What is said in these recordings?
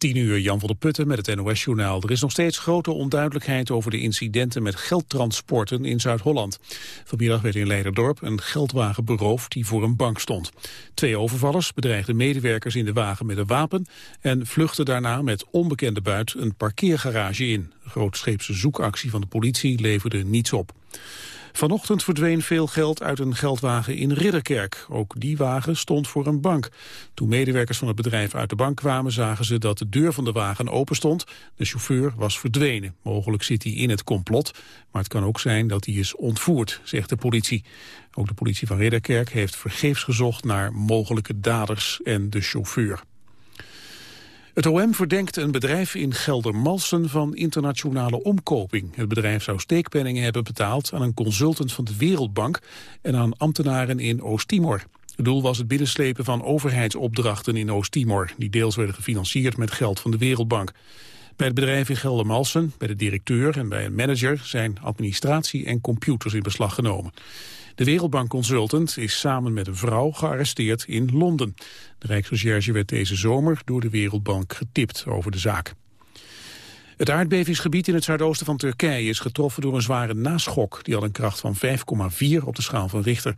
10 uur, Jan van der Putten met het NOS-journaal. Er is nog steeds grote onduidelijkheid over de incidenten met geldtransporten in Zuid-Holland. Vanmiddag werd in Leiderdorp een geldwagen beroofd die voor een bank stond. Twee overvallers bedreigden medewerkers in de wagen met een wapen... en vluchtten daarna met onbekende buit een parkeergarage in. Een grootscheepse zoekactie van de politie leverde niets op. Vanochtend verdween veel geld uit een geldwagen in Ridderkerk. Ook die wagen stond voor een bank. Toen medewerkers van het bedrijf uit de bank kwamen... zagen ze dat de deur van de wagen open stond. De chauffeur was verdwenen. Mogelijk zit hij in het complot. Maar het kan ook zijn dat hij is ontvoerd, zegt de politie. Ook de politie van Ridderkerk heeft vergeefs gezocht... naar mogelijke daders en de chauffeur. Het OM verdenkt een bedrijf in Geldermalsen van internationale omkoping. Het bedrijf zou steekpenningen hebben betaald aan een consultant van de Wereldbank en aan ambtenaren in Oost-Timor. Het doel was het binnenslepen van overheidsopdrachten in Oost-Timor, die deels werden gefinancierd met geld van de Wereldbank. Bij het bedrijf in Geldermalsen, bij de directeur en bij een manager zijn administratie en computers in beslag genomen. De Wereldbank-consultant is samen met een vrouw gearresteerd in Londen. De Rijksrecherche werd deze zomer door de Wereldbank getipt over de zaak. Het aardbevingsgebied in het zuidoosten van Turkije is getroffen door een zware naschok. Die had een kracht van 5,4 op de schaal van Richter.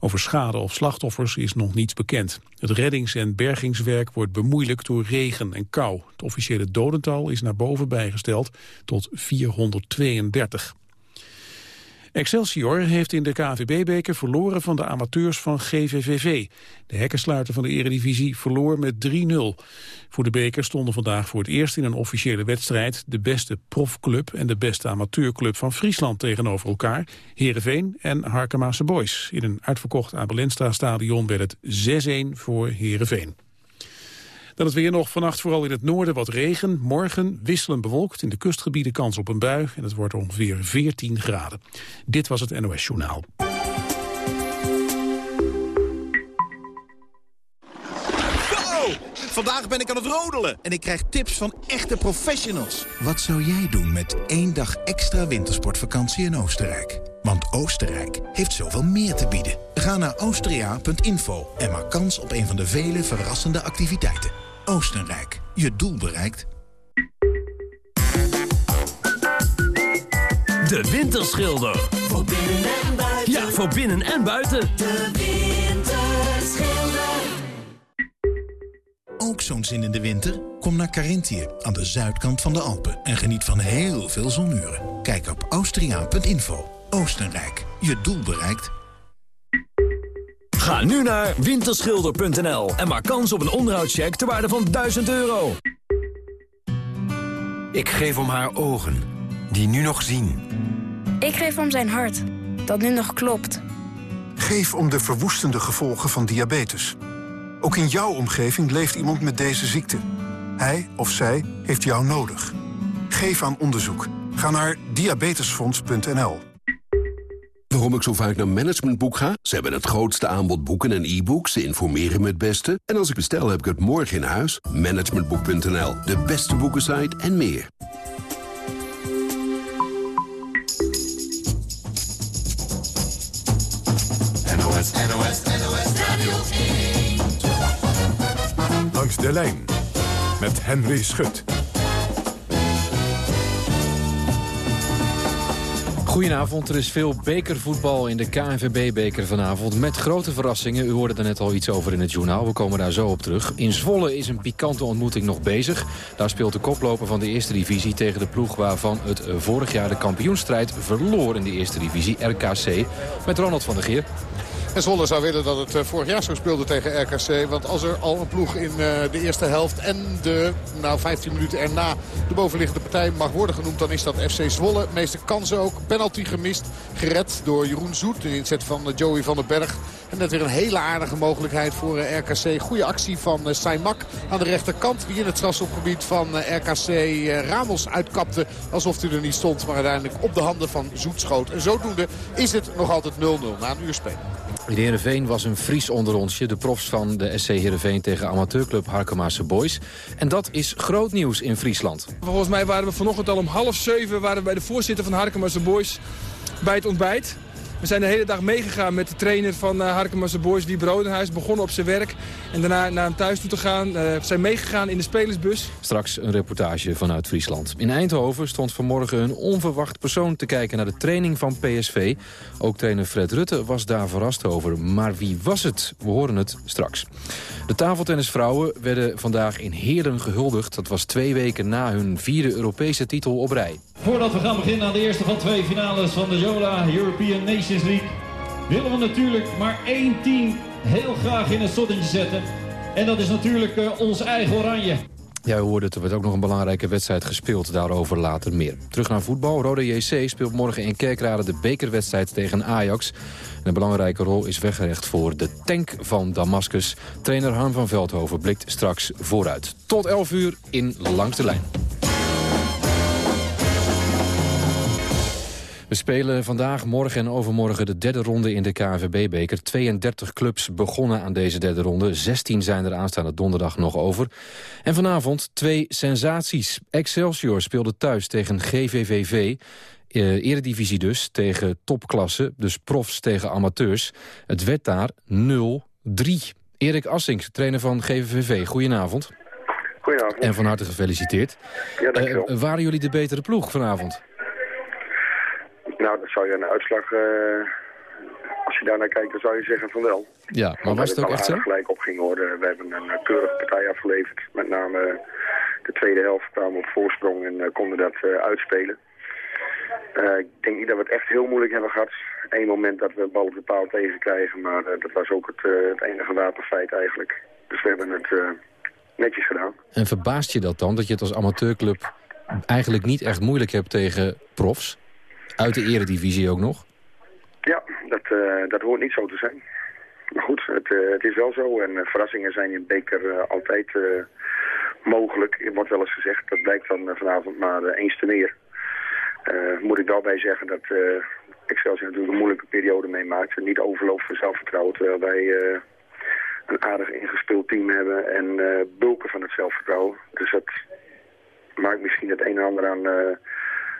Over schade of slachtoffers is nog niets bekend. Het reddings- en bergingswerk wordt bemoeilijkt door regen en kou. Het officiële dodental is naar boven bijgesteld tot 432. Excelsior heeft in de KNVB-beker verloren van de amateurs van GVVV. De hekkensluiter van de eredivisie verloor met 3-0. Voor de beker stonden vandaag voor het eerst in een officiële wedstrijd... de beste profclub en de beste amateurclub van Friesland tegenover elkaar... Heerenveen en Harkemaase Boys. In een uitverkocht Abelenstra-stadion werd het 6-1 voor Heerenveen. Dan het weer nog vannacht vooral in het noorden wat regen. Morgen wisselend bewolkt. In de kustgebieden kans op een bui. En het wordt ongeveer 14 graden. Dit was het NOS Journaal. Vandaag ben ik aan het rodelen en ik krijg tips van echte professionals. Wat zou jij doen met één dag extra wintersportvakantie in Oostenrijk? Want Oostenrijk heeft zoveel meer te bieden. Ga naar austria.info en maak kans op een van de vele verrassende activiteiten. Oostenrijk. Je doel bereikt. De Winterschilder. Voor binnen en buiten. Ja, voor binnen en buiten. De Winterschilder. Ook zo'n zin in de winter? Kom naar Carinthië aan de zuidkant van de Alpen en geniet van heel veel zonuren. Kijk op austriaan.info. Oostenrijk. Je doel bereikt. Ga nu naar winterschilder.nl en maak kans op een onderhoudscheck ter waarde van 1000 euro. Ik geef om haar ogen, die nu nog zien. Ik geef om zijn hart, dat nu nog klopt. Geef om de verwoestende gevolgen van diabetes. Ook in jouw omgeving leeft iemand met deze ziekte. Hij of zij heeft jou nodig. Geef aan onderzoek. Ga naar diabetesfonds.nl. Waarom ik zo vaak naar Managementboek ga? Ze hebben het grootste aanbod boeken en e-books. Ze informeren me het beste. En als ik bestel, heb ik het morgen in huis. Managementboek.nl, de beste boekensite en meer. NOS, NOS, NOS Radio 1. Langs de lijn met Henry Schut. Goedenavond, er is veel bekervoetbal in de KNVB-beker vanavond. Met grote verrassingen, u hoorde er net al iets over in het journaal. We komen daar zo op terug. In Zwolle is een pikante ontmoeting nog bezig. Daar speelt de koploper van de eerste divisie tegen de ploeg... waarvan het vorig jaar de kampioenstrijd verloor in de eerste divisie, RKC. Met Ronald van der Geer. En Zwolle zou willen dat het eh, vorig jaar zo speelde tegen RKC. Want als er al een ploeg in eh, de eerste helft en de nou, 15 minuten erna de bovenliggende partij mag worden genoemd... dan is dat FC Zwolle. Meeste kansen ook. Penalty gemist. Gered door Jeroen Zoet. De inzet van eh, Joey van den Berg. En net weer een hele aardige mogelijkheid voor RKC. Goede actie van Saimak aan de rechterkant. Die in het strafschopgebied van RKC Ramos uitkapte. Alsof hij er niet stond. Maar uiteindelijk op de handen van Zoet schoot. En zodoende is het nog altijd 0-0 na een uur spelen. In Heerenveen was een Fries onder onsje. De profs van de SC Heerenveen tegen amateurclub Harkemaase Boys. En dat is groot nieuws in Friesland. Volgens mij waren we vanochtend al om half zeven waren bij de voorzitter van Harkemaase Boys bij het ontbijt. We zijn de hele dag meegegaan met de trainer van uh, Harkemasse Boys, Wie Brodenhuis. Begonnen op zijn werk en daarna naar hem thuis toe te gaan. We zijn meegegaan in de spelersbus. Straks een reportage vanuit Friesland. In Eindhoven stond vanmorgen een onverwacht persoon te kijken naar de training van PSV. Ook trainer Fred Rutte was daar verrast over. Maar wie was het? We horen het straks. De tafeltennisvrouwen werden vandaag in Heerlen gehuldigd. Dat was twee weken na hun vierde Europese titel op rij. Voordat we gaan beginnen aan de eerste van twee finales van de Jola European Nations League... willen we natuurlijk maar één team heel graag in het zonnetje zetten. En dat is natuurlijk uh, ons eigen Oranje. Ja, hoorde het. Er werd ook nog een belangrijke wedstrijd gespeeld. Daarover later meer. Terug naar voetbal. Rode JC speelt morgen in Kerkrade de bekerwedstrijd tegen Ajax. En een belangrijke rol is weggelegd voor de tank van Damascus. Trainer Han van Veldhoven blikt straks vooruit. Tot 11 uur in Langs de Lijn. We spelen vandaag, morgen en overmorgen de derde ronde in de KNVB-beker. 32 clubs begonnen aan deze derde ronde. 16 zijn er aanstaande donderdag nog over. En vanavond twee sensaties. Excelsior speelde thuis tegen GVVV. Eh, eredivisie dus, tegen topklasse, dus profs tegen amateurs. Het werd daar 0-3. Erik Assink, trainer van GVVV, goedenavond. Goedenavond. En van harte gefeliciteerd. Ja, dankjewel. Uh, waren jullie de betere ploeg vanavond? Nou, dat zou je een uitslag... Uh, als je daar naar kijkt, dan zou je zeggen van wel. Ja, maar was het ook echt zo? gelijk op ging worden. We hebben een keurige partij afgeleverd. Met name de tweede helft kwamen we op voorsprong en konden dat uh, uitspelen. ik denk niet dat we het echt heel moeilijk hebben gehad. Eén moment dat we de bal op de paal tegenkrijgen, maar dat was ook het, het enige wapenfeit eigenlijk. Dus we hebben het netjes gedaan. En verbaast je dat dan, dat je het als amateurclub eigenlijk niet echt moeilijk hebt tegen profs? Uit de eredivisie ook nog? Ja, dat, uh, dat hoort niet zo te zijn. Maar goed, het, uh, het is wel zo. En uh, verrassingen zijn in beker altijd mogelijk. Er wordt wel eens gezegd, dat blijkt dan vanavond maar eens te meer. moet ik daarbij zeggen dat Excelsior natuurlijk een moeilijke periode meemaakt. Niet overloopt van zelfvertrouwen, terwijl wij een aardig ingespeeld team hebben en bulken van het zelfvertrouwen. Dus dat maakt misschien het een en ander aan,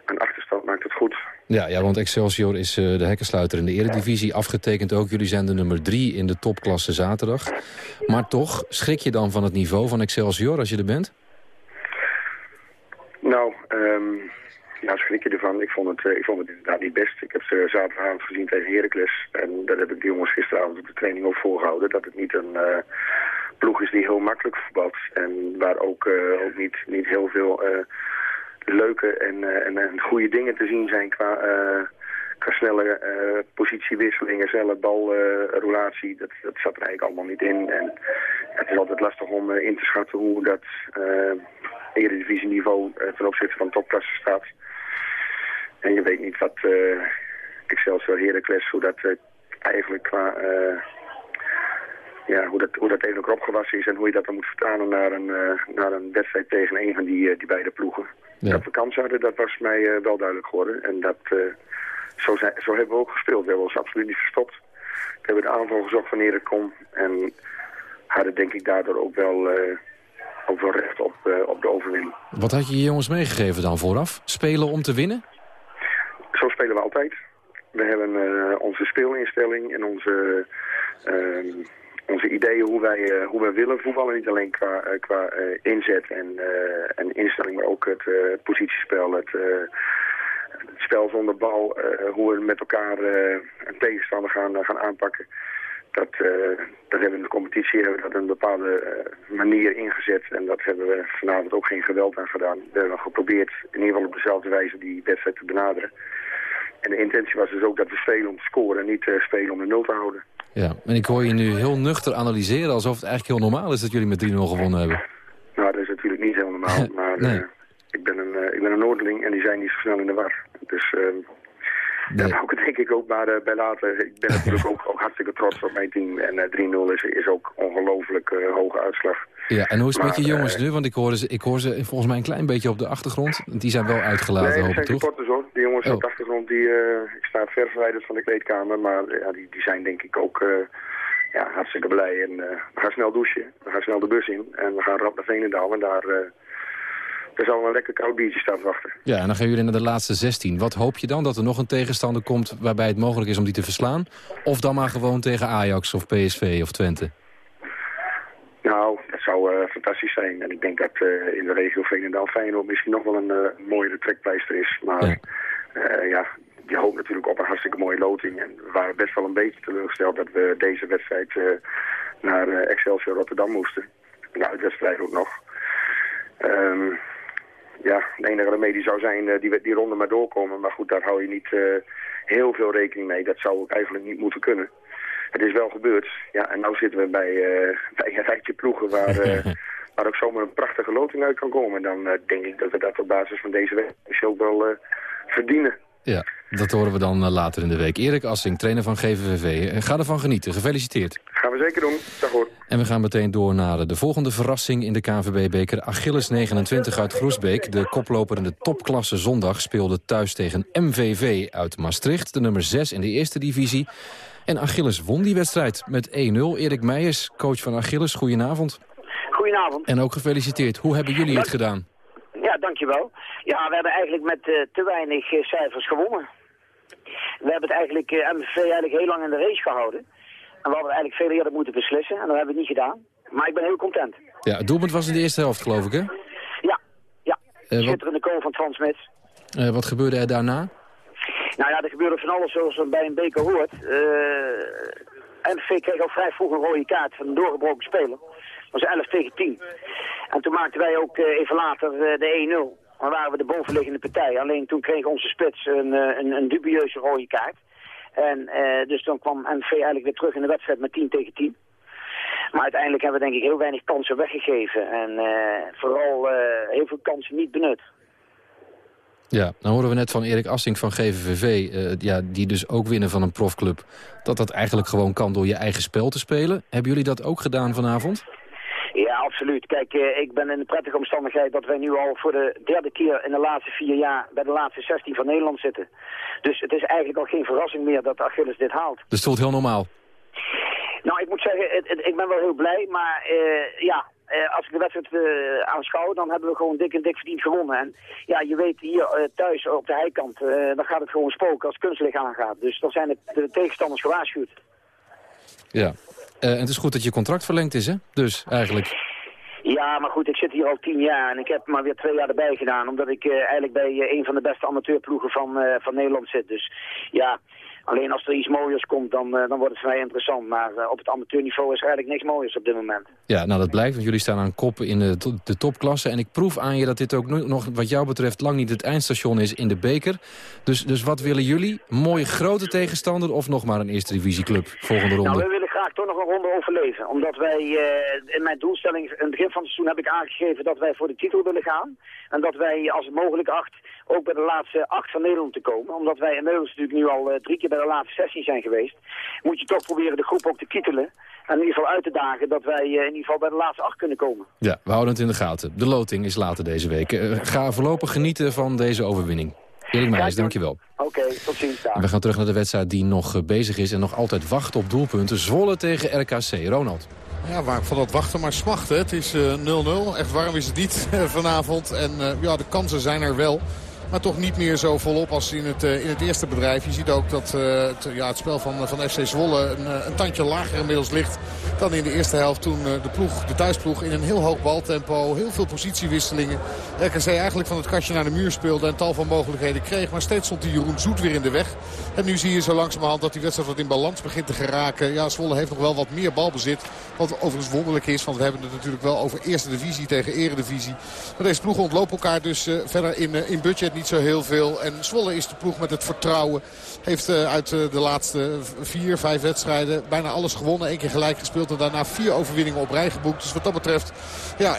aan achterstand maakt het goed. Ja, ja want Excelsior is uh, de hekkensluiter in de eredivisie. Afgetekend ook, jullie zijn de nummer drie in de topklasse zaterdag. Maar toch, schrik je dan van het niveau van Excelsior als je er bent? Nou, um, ja, schrik je ervan. Ik vond, het, uh, ik vond het inderdaad niet best. Ik heb ze zaterdagavond gezien tegen Heracles. En dat heb ik de jongens gisteravond op de training ook voorgehouden. Dat het niet een uh, ploeg is die heel makkelijk voetbalt. En waar ook, ook niet, niet heel veel leuke en, uh, en, en, goede dingen te zien zijn qua, uh, qua snelle uh, positiewisselingen, snelle balroulatie. dat, dat zat er eigenlijk allemaal niet in. En het is altijd lastig om in te schatten hoe dat eredivisieniveau ten opzichte van topklasse staat. En je weet niet wat Excelsior Heracles, hoe dat eigenlijk qua ja, hoe, dat, hoe dat elkaar opgewassen is en hoe je dat dan moet vertalen naar een, uh, naar een wedstrijd tegen een van die, uh, die beide ploegen. Ja. Dat we kans hadden, dat was mij uh, wel duidelijk geworden. En dat, zo, zijn, zo hebben we ook gespeeld. We hebben ons absoluut niet verstopt. We hebben de aanval gezocht wanneer het kon. En hadden denk ik daardoor ook wel, ook wel recht op, op de overwinning. Wat had je je jongens meegegeven dan vooraf? Spelen om te winnen? Zo spelen we altijd. We hebben onze speelinstelling en onze ehm, onze ideeën hoe wij, uh, hoe wij willen voetballen. Niet alleen qua, uh, qua uh, inzet en, en instelling, maar ook het positiespel, het, het, spel zonder bal, hoe we met elkaar een tegenstander gaan, gaan aanpakken. Dat, dat hebben we in de competitie hebben we dat een bepaalde manier ingezet. En dat hebben we vanavond ook geen geweld aan gedaan. We hebben geprobeerd in ieder geval op dezelfde wijze die wedstrijd te benaderen. En de intentie was dus ook dat we spelen om te scoren en niet spelen om de nul te houden. Ja, en ik hoor je nu heel nuchter analyseren... alsof het eigenlijk heel normaal is dat jullie met 3-0 gewonnen hebben. Nou, dat is natuurlijk niet heel normaal. maar nee. uh, ik, ben een, uh, ik ben een Noorderling en die zijn niet zo snel in de war. Dus uh, nee. daar ook denk ik ook maar bij later. Ik ben natuurlijk ook, ook, hartstikke trots op mijn team. En 3-0 is, is ook ongelooflijk hoge uitslag. Ja, en hoe is het met je jongens nu? Want ik hoor, ze, ik hoor ze volgens mij een klein beetje op de achtergrond. Die zijn wel uitgelaten, nee, hoop ik, toch? supporters hoor. Die jongens oh. op de achtergrond, die, uh, ik sta ver verwijderd van de kleedkamer. Maar ja, die, die zijn denk ik ook uh, ja, hartstikke blij. En uh, we gaan snel douchen. We gaan snel de bus in. En we gaan rap naar Veenendaal. En daar er zal een lekker koud biertje staan te wachten. Ja, en dan gaan jullie naar de laatste 16. Wat hoop je dan? Dat er nog een tegenstander komt waarbij het mogelijk is om die te verslaan? Of dan maar gewoon tegen Ajax of PSV of Twente? Nou, dat zou eh, fantastisch zijn. En ik denk dat eh, in de regio Veenendaal Feyenoord misschien nog wel een eh, mooiere trekpleister is. Maar ja. ja, je hoopt natuurlijk op een hartstikke mooie loting. En we waren best wel een beetje teleurgesteld dat we deze wedstrijd naar Excelsior Rotterdam moesten. Nou, de wedstrijd ook nog. Ehm, ja, de enige remedie zou zijn die, die ronde maar doorkomen. Maar goed, daar hou je niet heel veel rekening mee. Dat zou ook eigenlijk niet moeten kunnen het is wel gebeurd. Ja, en nu zitten we bij, uh, bij een rijtje ploegen waar, waar ook zomaar een prachtige loting uit kan komen. En dan uh, denk ik dat we dat op basis van deze wedstrijd ook wel verdienen. Ja, dat horen we dan later in de week. Erik Assing, trainer van GVVV. Ga ervan genieten. Gefeliciteerd. Gaan we zeker doen. Dag hoor. En we gaan meteen door naar de volgende verrassing in de KNVB-beker. Achilles 29 uit Groesbeek. De koploper in de topklasse zondag speelde thuis tegen MVV uit Maastricht. De nummer 6 in de eerste divisie. En Achilles won die wedstrijd met 1-0. Erik Meijers, coach van Achilles, goedenavond. Goedenavond. En ook gefeliciteerd. Hoe hebben jullie het gedaan? Ja, dankjewel. Ja, we hebben eigenlijk met uh, te weinig uh, cijfers gewonnen. We hebben het eigenlijk, uh, MVV eigenlijk heel lang in de race gehouden. En we hadden eigenlijk veel eerder moeten beslissen. En dat hebben we niet gedaan. Maar ik ben heel content. Ja, het doelpunt was in de eerste helft, geloof ik, hè? Ja, ja. Schitterende goal van Frans Smits. wat gebeurde er daarna? Nou ja, er gebeurde van alles zoals bij een beker hoort. Uh, kreeg al vrij vroeg een rode kaart van een doorgebroken speler. Dat was 11 tegen 10. En toen maakten wij ook uh, even later uh, de 1-0. Dan waren we de bovenliggende partij. Alleen toen kreeg onze spits een, een, een dubieuze rode kaart. En dus dan kwam MVV eigenlijk weer terug in de wedstrijd met 10 tegen 10. Maar uiteindelijk hebben we denk ik heel weinig kansen weggegeven. En vooral heel veel kansen niet benut. Ja, dan horen we net van Erik Assink van GVVV, ja, die dus ook winnen van een profclub, dat dat eigenlijk gewoon kan door je eigen spel te spelen. Hebben jullie dat ook gedaan vanavond? Absoluut. Kijk, uh, ik ben in de prettige omstandigheid dat wij nu al voor de derde keer in de laatste vier jaar bij de laatste 16 van Nederland zitten. Dus het is eigenlijk al geen verrassing meer dat Achilles dit haalt. Dus het voelt heel normaal? Nou, ik moet zeggen, het, het, ik ben wel heel blij, maar uh, ja, uh, als ik de wedstrijd uh, aanschouw, dan hebben we gewoon dik en dik verdiend gewonnen. En ja, je weet hier uh, thuis op de heikant, dan gaat het gewoon spoken als kunstlicht aangaat. Dus dan zijn de, de tegenstanders gewaarschuwd. Ja, en het is goed dat je contract verlengd is, hè? Dus, eigenlijk. Ja, maar goed, ik zit hier al tien jaar en ik heb maar weer twee jaar erbij gedaan. Omdat ik eigenlijk bij een van de beste amateurploegen van, van Nederland zit. Dus ja, Alleen als er iets mooiers komt, dan, dan wordt het vrij interessant. Maar op het amateurniveau is er eigenlijk niks mooiers op dit moment. Ja, nou dat blijkt, want jullie staan aan kop in de, de topklasse. En ik proef aan je dat dit ook nog, wat jou betreft, lang niet het eindstation is in de beker. Dus, dus wat willen jullie? Mooie grote tegenstander of nog maar een eerste divisieclub volgende ronde? Nou, graag toch nog een ronde overleven. Omdat wij, uh, in mijn doelstelling, in het begin van het seizoen heb ik aangegeven dat wij voor de titel willen gaan. En dat wij, als het mogelijk acht, ook bij de laatste acht van Nederland te komen. Omdat wij inmiddels natuurlijk nu al drie keer bij de laatste 16 zijn geweest, moet je toch proberen de groep ook te kietelen. En in ieder geval uit te dagen dat wij in ieder geval bij de laatste acht kunnen komen. Ja, we houden het in de gaten. De loting is later deze week. Ga voorlopig genieten van deze overwinning. Erik Meijers, dankjewel. Oké, okay, tot ziens. We gaan terug naar de wedstrijd die nog bezig is en nog altijd wacht op doelpunten. Zwolle tegen RKC. Ronald. Ja, waar van dat wachten maar smachten. Het is 0-0. Uh, Echt warm is het niet vanavond. En uh, ja, de kansen zijn er wel. Maar toch niet meer zo volop als in het, uh, in het eerste bedrijf. Je ziet ook dat uh, het, ja, het spel van, van FC Zwolle een, een, tandje lager inmiddels ligt dan in de eerste helft. Toen de, ploeg, de thuisploeg in een heel hoog baltempo, heel veel positiewisselingen. RKC eigenlijk van het kastje naar de muur speelde en tal van mogelijkheden kreeg. Maar steeds stond die Jeroen Zoet weer in de weg. En nu zie je zo langzamerhand dat die wedstrijd wat in balans begint te geraken. Ja, Zwolle heeft nog wel wat meer balbezit. Wat overigens wonderlijk is, want we hebben het natuurlijk wel over eerste divisie tegen eredivisie. Maar deze ploegen ontlopen elkaar dus verder in, in budget niet zo heel veel. En Zwolle is de ploeg met het vertrouwen. Heeft uh, uit uh, de laatste vier, vijf wedstrijden bijna alles gewonnen. Eén keer gelijk gespeeld en daarna vier overwinningen op rij geboekt. Dus wat dat betreft ja,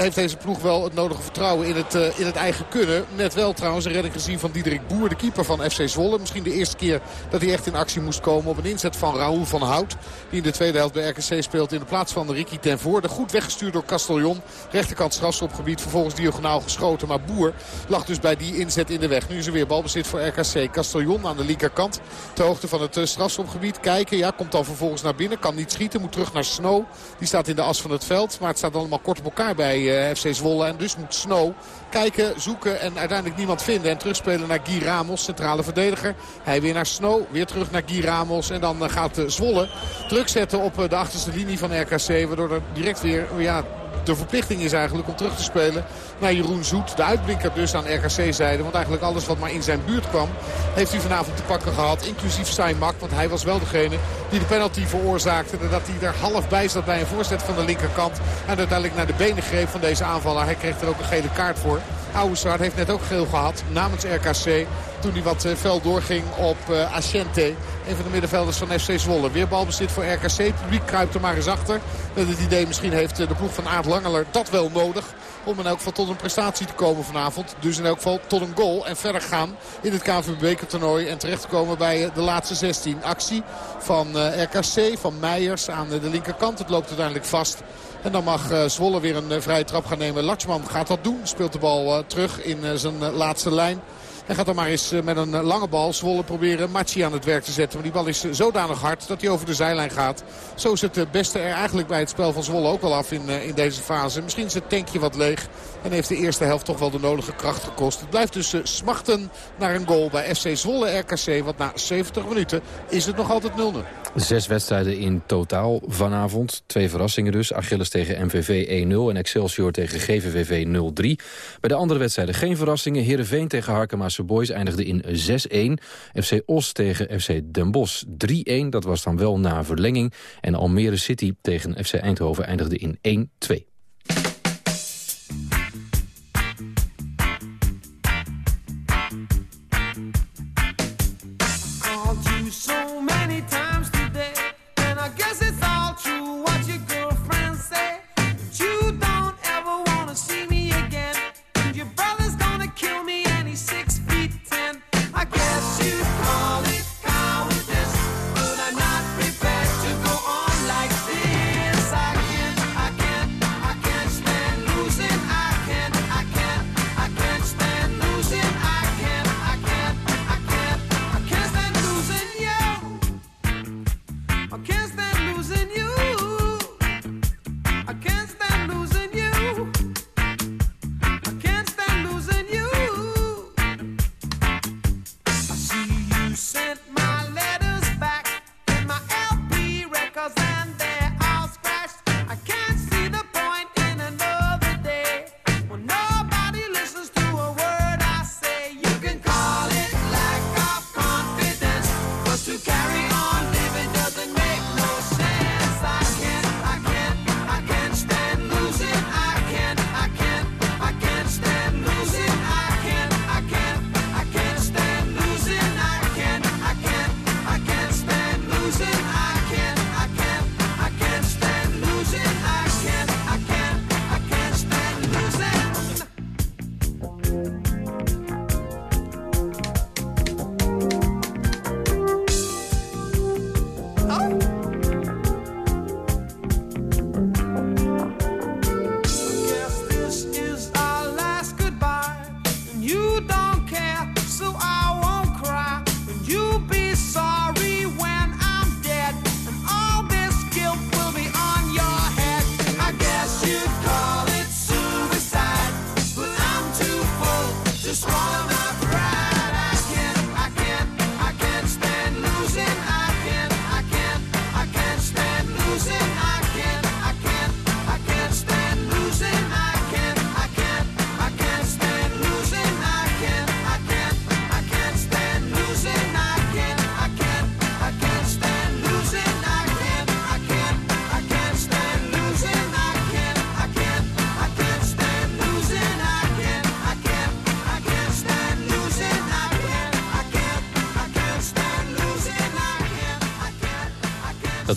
heeft deze ploeg wel het nodige vertrouwen in het, uh, in het eigen kunnen. Net wel trouwens een redding gezien van Diederik Boer, de keeper van FC Zwolle. Misschien de eerste keer dat hij echt in actie moest komen op een inzet van Raoul van Hout. Die in de tweede helft bij RKC speelt in de plaats van Ricky ten Voorde. Goed weggestuurd door Castellon. Rechterkant strafschopgebied, vervolgens diagonaal geschoten. Maar Boer lag dus bij die inzet in de weg. Nu is er weer balbezit voor RKC. Castellon aan de linkerkant. Ter hoogte van het strafschopgebied. Kijken, ja, komt dan vervolgens naar binnen. Kan niet schieten, moet terug naar Snow. Die staat in de as van het veld. Maar het staat allemaal kort op elkaar bij bij FC Zwolle. En dus moet Snow kijken, zoeken en uiteindelijk niemand vinden. En terugspelen naar Guy Ramos, centrale verdediger. Hij weer naar Snow, weer terug naar Guy Ramos. En dan gaat Zwolle druk zetten op de achterste linie van RKC. Waardoor er direct weer ja, de verplichting is eigenlijk om terug te spelen naar Jeroen Zoet. De uitblinker dus aan RKC-zijde. Want eigenlijk alles wat maar in zijn buurt kwam heeft hij vanavond te pakken gehad. Inclusief Steinmak. Want hij was wel degene die de penalty veroorzaakte. Nadat hij er half bij zat bij een voorzet van de linkerkant. En uiteindelijk naar de benen greep van deze aanvaller. Hij kreeg er ook een gele kaart voor. Ouwesvaart heeft net ook geel gehad namens RKC. Toen hij wat fel doorging op uh, Asciente. Een van de middenvelders van FC Zwolle. Weer balbezit voor RKC. Publiek kruipt er maar eens achter. Met het idee misschien heeft de ploeg van Aard Langeler dat wel nodig. Om in elk geval tot een prestatie te komen vanavond. Dus in elk geval tot een goal. En verder gaan in het KNVB-toernooi. En terecht te komen bij de laatste 16. Actie van RKC, van Meijers aan de linkerkant. Het loopt uiteindelijk vast. En dan mag Zwolle weer een vrije trap gaan nemen. Latschman gaat dat doen. Speelt de bal terug in zijn laatste lijn. En gaat dan maar eens met een lange bal Zwolle proberen Machi aan het werk te zetten. Maar die bal is zodanig hard dat hij over de zijlijn gaat. Zo is het beste er eigenlijk bij het spel van Zwolle ook wel af in, in deze fase. Misschien is het tankje wat leeg. En heeft de eerste helft toch wel de nodige kracht gekost. Het blijft dus smachten naar een goal bij FC Zwolle RKC. Want na 70 minuten is het nog altijd 0-0. Zes wedstrijden in totaal vanavond. Twee verrassingen dus. Achilles tegen MVV 1-0 en Excelsior tegen GVVV 0-3. Bij de andere wedstrijden geen verrassingen. Heerenveen tegen Harkemaase Boys eindigde in 6-1. FC Os tegen FC Den Bosch 3-1. Dat was dan wel na verlenging. En Almere City tegen FC Eindhoven eindigde in 1-2.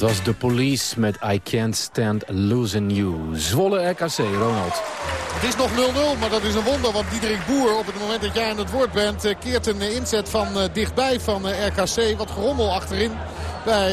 Was The Police met I Can't Stand Losing You. Zwolle RKC, Ronald. Het is nog 0-0, maar dat is een wonder. Want Diederik Boer, op het moment dat jij aan het woord bent... Eh, keert een inzet van eh, dichtbij van eh, RKC. Wat gerommel achterin bij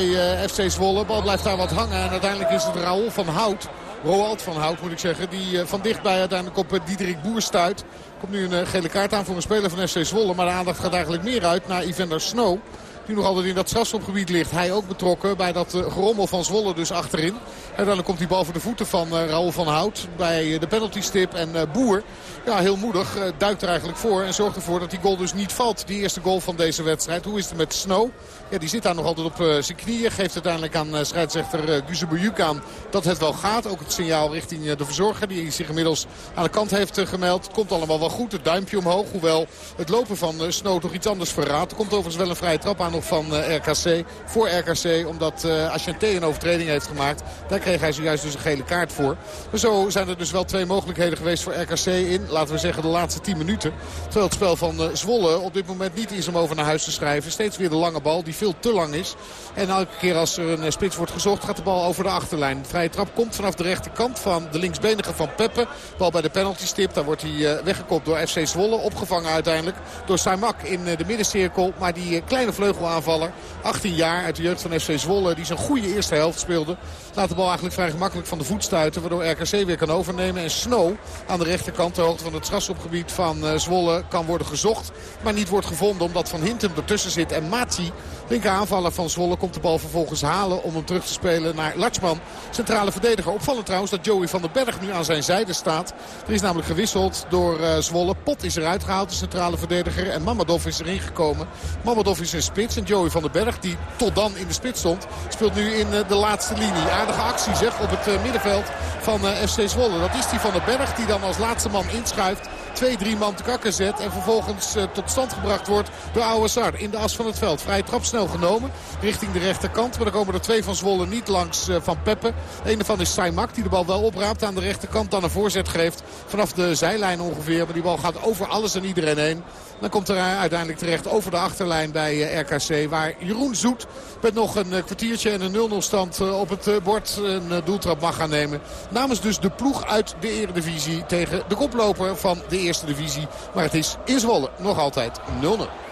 FC Zwolle. Bal blijft daar wat hangen. En uiteindelijk is het Raoul van Hout. Roald van Hout moet ik zeggen. Die van dichtbij uiteindelijk op Diederik Boer stuit. Komt nu een gele kaart aan voor een speler van FC Zwolle. Maar de aandacht gaat eigenlijk meer uit naar Evander Snow. Die nog altijd in dat strafschopgebied ligt. Hij ook betrokken bij dat uh, gerommel van Zwolle dus achterin. Uiteindelijk komt hij bal voor de voeten van uh, Raoul van Hout bij de penaltystip. En Boer, ja heel moedig, duikt er eigenlijk voor. En zorgt ervoor dat die goal dus niet valt. Die eerste goal van deze wedstrijd. Hoe is het met Snow? Ja, die zit daar nog altijd op zijn knieën. Geeft uiteindelijk aan scheidsrechter Guzebujuk aan dat het wel gaat. Ook het signaal richting de verzorger die zich inmiddels aan de kant heeft gemeld. Komt allemaal wel goed. Het duimpje omhoog. Hoewel het lopen van Snow toch iets anders verraadt. Er komt overigens wel een vrije trap aan nog van RKC. Voor RKC. Omdat uh, Ashanté een overtreding heeft gemaakt. Daar kreeg hij zojuist dus een gele kaart voor. Maar zo zijn er dus wel twee mogelijkheden geweest voor RKC in. Laten we zeggen de laatste 10 minuten. Terwijl het spel van Zwolle op dit moment niet is om over naar huis te schrijven. Steeds weer de lange bal die veel te lang is. En elke keer als er een spits wordt gezocht gaat de bal over de achterlijn. De vrije trap komt vanaf de rechterkant van de linksbenige van Peppe. Bal bij de penalty stip. Daar wordt hij weggekopt door FC Zwolle. Opgevangen uiteindelijk door Saimak in de middencirkel. Maar die kleine vleugelaanvaller, 18 jaar uit de jeugd van FC Zwolle... die zijn goede eerste helft speelde. Laat de bal eigenlijk vrij gemakkelijk van de voet stuiten. Waardoor RKC weer kan overnemen. En Snow aan de rechterkant, de hoogte van het strafschopgebied van Zwolle... kan worden gezocht, maar niet wordt gevonden omdat Van Hintem ertussen zit. En Mati, linker aanvaller van Zwolle, komt de bal vervolgens halen... om hem terug te spelen naar Latschman, centrale verdediger. Opvallend trouwens dat Joey van den Berg nu aan zijn zijde staat. Er is namelijk gewisseld door uh, Zwolle. Pot is eruit gehaald, de centrale verdediger. En Mamadov is erin gekomen. Mamadov is in spits. En Joey van den Berg, die tot dan in de spits stond... speelt nu in uh, de laatste linie. Aardige actie zeg op het uh, middenveld van FC Zwolle. Dat is die van den Berg die dan als laatste man inschuift. Twee, drie man te kakken zet. En vervolgens tot stand gebracht wordt door Ouassar in de as van het veld. Vrije trap snel genomen richting de rechterkant. Maar dan komen er twee van Zwolle niet langs Van Peppe. De ene van is Saimak die de bal wel opraapt aan de rechterkant. Dan een voorzet geeft vanaf de zijlijn ongeveer. Maar die bal gaat over alles en iedereen heen. Dan komt er uiteindelijk terecht over de achterlijn bij RKC. Waar Jeroen Zoet met nog een kwartiertje en een 0-0 stand op het bord een doeltrap mag gaan nemen. Namens dus de ploeg uit de eredivisie tegen de koploper van de eerste divisie. Maar het is in Zwolle nog altijd 0-0.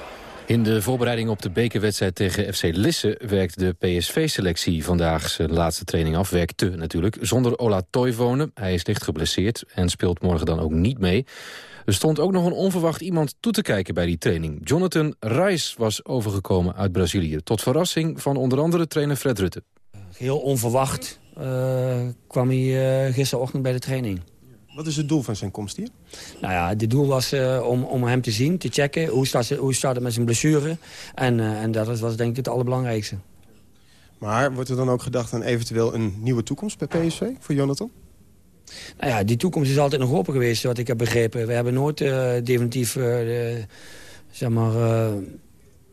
In de voorbereiding op de bekerwedstrijd tegen FC Lisse... werkt de PSV-selectie vandaag zijn laatste training af. Werkte natuurlijk, zonder Ola Toivonen. Hij is licht geblesseerd en speelt morgen dan ook niet mee. Er stond ook nog een onverwacht iemand toe te kijken bij die training. Jonathan Reis was overgekomen uit Brazilië. Tot verrassing van onder andere trainer Fred Rutte. Heel onverwacht uh, kwam hij uh, gisterochtend bij de training. Wat is het doel van zijn komst hier? Nou ja, het doel was uh, om, om hem te zien, te checken. Hoe staat, hoe staat het met zijn blessure? En, uh, en dat was denk ik het allerbelangrijkste. Maar wordt er dan ook gedacht aan eventueel een nieuwe toekomst bij PSV voor Jonathan? Nou ja, die toekomst is altijd nog open geweest, wat ik heb begrepen. We hebben nooit uh, definitief de, zeg maar,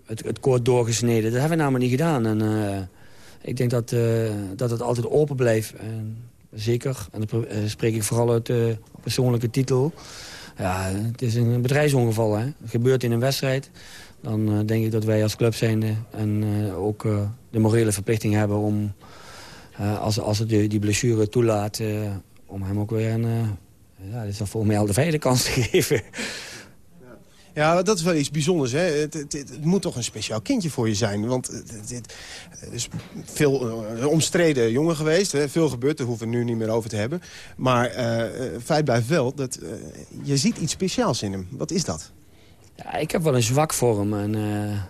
het, het koord doorgesneden. Dat hebben we namelijk niet gedaan. En ik denk dat, dat het altijd open blijft. En, zeker. En dan spreek ik vooral uit persoonlijke titel. Ja, het is een bedrijfsongeval. Hè. Het gebeurt in een wedstrijd. Dan denk ik dat wij als club zijnde en ook de morele verplichting hebben om, als, als het die, die blessure toelaat, om hem ook weer een, ja, dit is dan volgens mij al de vijfde kans te geven. Ja, dat is wel iets bijzonders. Hè? Het, het, het, moet toch een speciaal kindje voor je zijn. Want het, is veel uh, omstreden jongen geweest. Hè? Veel gebeurd, daar hoeven we nu niet meer over te hebben. Maar uh, feit blijft wel dat uh, je ziet iets speciaals in hem. Wat is dat? Ja, ik heb wel een zwak voor hem. En,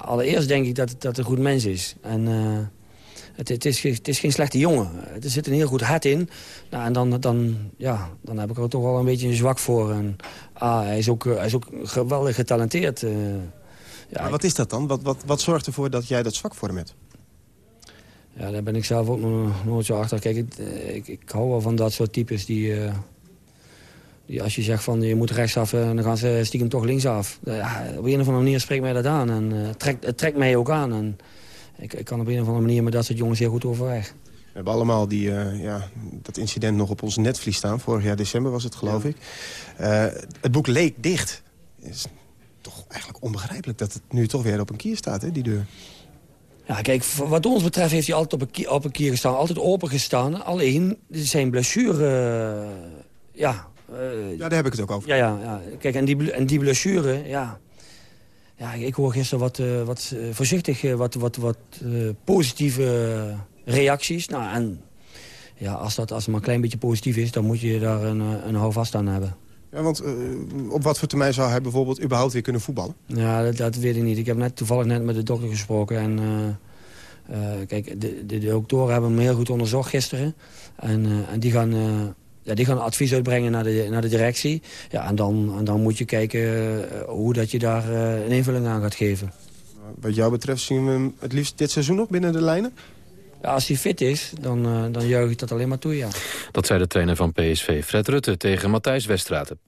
allereerst denk ik dat, dat het een goed mens is. En het, het, is, het is geen slechte jongen. Er zit een heel goed hart in. Nou, en dan, dan, ja, dan heb ik er toch wel een beetje een zwak voor. En, ah, hij, is ook, hij is ook geweldig getalenteerd. Uh, ja, maar wat is dat dan? Wat, wat, wat zorgt ervoor dat jij dat zwak voor hem hebt? Ja, daar ben ik zelf ook nog nooit zo achter. Kijk, ik, ik, ik hou wel van dat soort types die... Uh, die als je zegt van je moet rechtsaf, dan gaan ze stiekem toch linksaf. Ja, op een of andere manier spreekt mij dat aan. En trekt, het trekt mij ook aan. En, ik, ik, kan op een of andere manier met dat soort jongens heel goed overweg. We hebben allemaal die, uh, ja, dat incident nog op ons netvlies staan. Vorig jaar december was het, geloof ik. Uh, het boek leek dicht. Het is toch eigenlijk onbegrijpelijk dat het nu toch weer op een kier staat, hè, die deur. Ja, kijk, wat ons betreft heeft hij altijd op een, kier, op een kier gestaan. Altijd open gestaan. Alleen zijn blessure... Uh, ja, ja, daar heb ik het ook over. Ja, ja, ja. Kijk, en die, en die blessure, ja... Ja, ik hoor gisteren wat, uh, wat uh, voorzichtig, uh, wat, wat, wat positieve reacties. Nou, en ja, als, dat, als het maar een klein beetje positief is, dan moet je daar een, een houvast aan hebben. Ja, want eh, op wat voor termijn zou hij bijvoorbeeld überhaupt weer kunnen voetballen? Ja, dat, dat weet ik niet. Ik heb net toevallig net met de dokter gesproken. En, eh, eh, kijk, de, de, de doktoren hebben hem heel goed onderzocht gisteren. En, eh, en die gaan... ja, die gaan advies uitbrengen naar de, naar de directie. Ja, en, dan, en dan moet je kijken eh, hoe dat je daar eh, een invulling aan gaat geven. Wat jou betreft zien we hem het liefst dit seizoen nog binnen de lijnen? Ja, als hij fit is, dan, eh, dan juich ik dat alleen maar toe, ja. Dat zei de trainer van PSV, Fred Rutte, tegen Matthijs Westraten.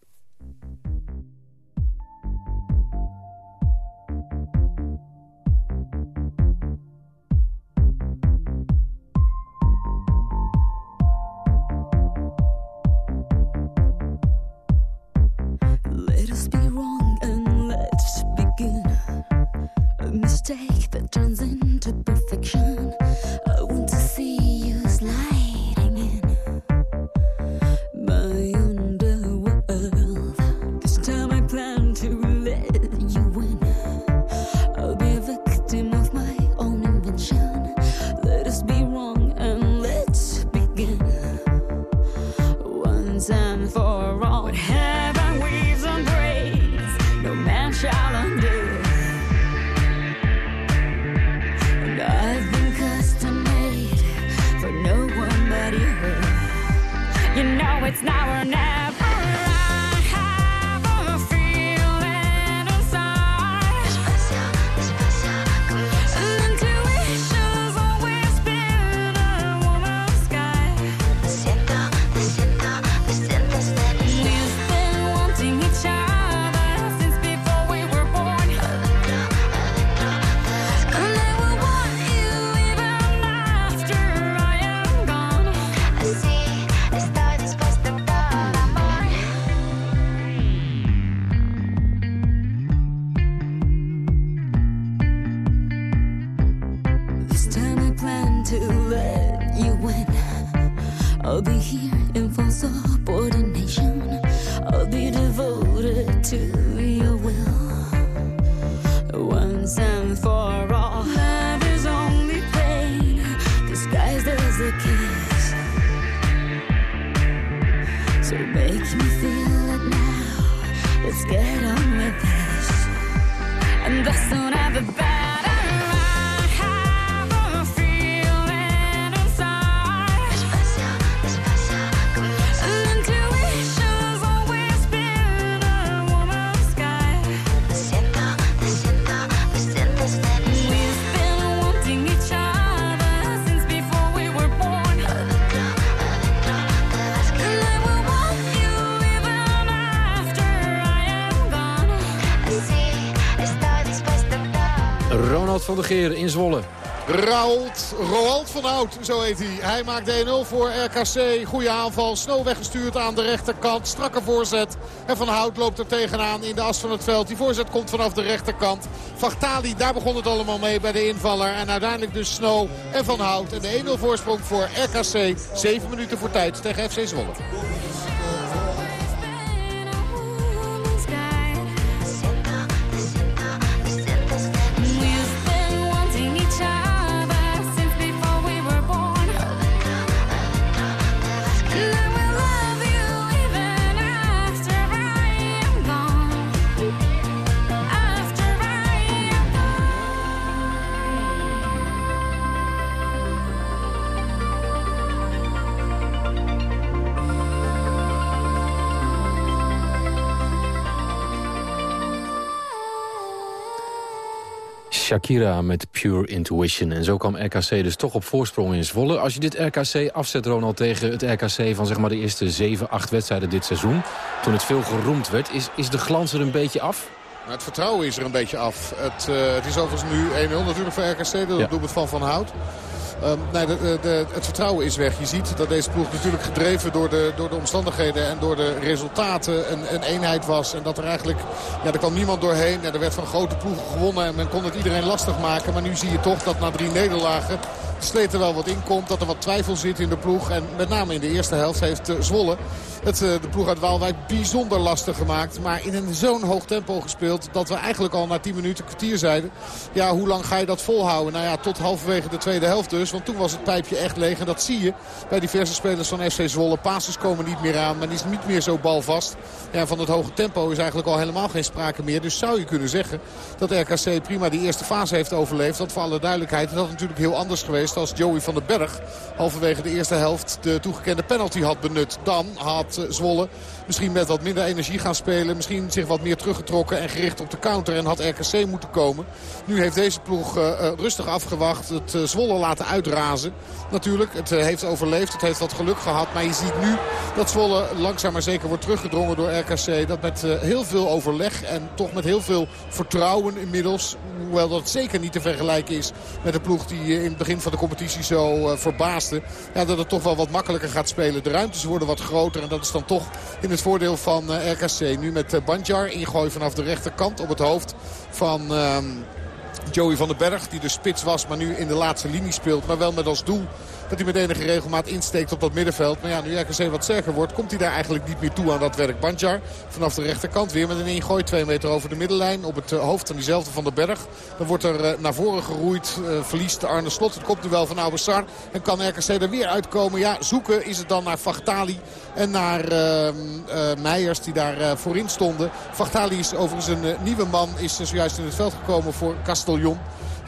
Ronald van der Geer in Zwolle. Raoult, Roald van Hout, zo heet hij. Hij maakt 1-0 voor RKC. Goede aanval, snel weggestuurd aan de rechterkant. Strakke voorzet. En Van Hout loopt er tegenaan in de as van het veld. Die voorzet komt vanaf de rechterkant. Vachtali, daar begon het allemaal mee bij de invaller. En uiteindelijk dus Snow en Van Hout. En de 1-0 voorsprong voor RKC. 7 minuten voor tijd tegen FC Zwolle. Shakira met Pure Intuition. En zo kwam RKC dus toch op voorsprong in Zwolle. Als je dit RKC afzet, Ronald, tegen het RKC van zeg maar, de eerste 7, 8 wedstrijden dit seizoen... toen het veel geroemd werd, is, is de glans er een beetje af? Maar het vertrouwen is er een beetje af. Het, eh, het is overigens nu 1-0 natuurlijk voor RKC. Dat Ja. doelpunt van Van Hout. Ehm, nee, de, de, het vertrouwen is weg. Je ziet dat deze ploeg natuurlijk gedreven door de, door de omstandigheden en door de resultaten een, een eenheid was. En dat er eigenlijk, ja, er kwam niemand doorheen. En er werd van grote ploegen gewonnen en men kon het iedereen lastig maken. Maar nu zie je toch dat na drie nederlagen Sleet er wel wat in komt. Dat er wat twijfel zit in de ploeg. En met name in de eerste helft heeft uh, Zwolle het, uh, de ploeg uit Waalwijk bijzonder lastig gemaakt. Maar in een zo'n hoog tempo gespeeld dat we eigenlijk al na 10 minuten kwartier zeiden. Ja, hoe lang ga je dat volhouden? Nou ja, tot halverwege de tweede helft dus. Want toen was het pijpje echt leeg. En dat zie je bij diverse spelers van FC Zwolle. Passes komen niet meer aan. Men is niet meer zo balvast. Ja, van het hoge tempo is eigenlijk al helemaal geen sprake meer. Dus zou je kunnen zeggen dat RKC prima die eerste fase heeft overleefd. Dat voor alle duidelijkheid dat natuurlijk heel anders geweest als Joey van den Berg halverwege de eerste helft de toegekende penalty had benut. Dan had uh, Zwolle misschien met wat minder energie gaan spelen. Misschien zich wat meer teruggetrokken en gericht op de counter. En had RKC moeten komen. Nu heeft deze ploeg uh, uh, rustig afgewacht. Het uh, Zwolle laten uitrazen. Natuurlijk, het heeft overleefd. Het heeft wat geluk gehad. Maar je ziet nu dat Zwolle langzaam maar zeker wordt teruggedrongen door RKC. Dat met heel veel overleg en toch met heel veel vertrouwen inmiddels. Hoewel dat zeker niet te vergelijken is met de ploeg die in het begin van de competitie zo verbaasde. Ja, dat het toch wel wat makkelijker gaat spelen. De ruimtes worden wat groter. En dat is dan toch in het voordeel van RKC. Nu met Bandjar ingooi vanaf de rechterkant op het hoofd van... Uh, Joey van den Berg, die de spits was, maar nu in de laatste linie speelt. Maar wel met als doel dat hij met enige regelmaat insteekt op dat middenveld. Maar ja, nu RKC wat sterker wordt, komt hij daar eigenlijk niet meer toe aan dat werk. Bandjar vanaf de rechterkant weer met een ingooi. Twee meter over de middenlijn op het hoofd van diezelfde van den Berg. Dan wordt er uh, naar voren geroeid, uh, verliest Arne Slot. Het komt nu wel van Ouassar en kan RKC er weer uitkomen. Ja, zoeken is het dan naar Vachtali en naar uh, Meijers die daar voorin stonden. Vachtali is overigens een nieuwe man, is zojuist in het veld gekomen voor Castellon.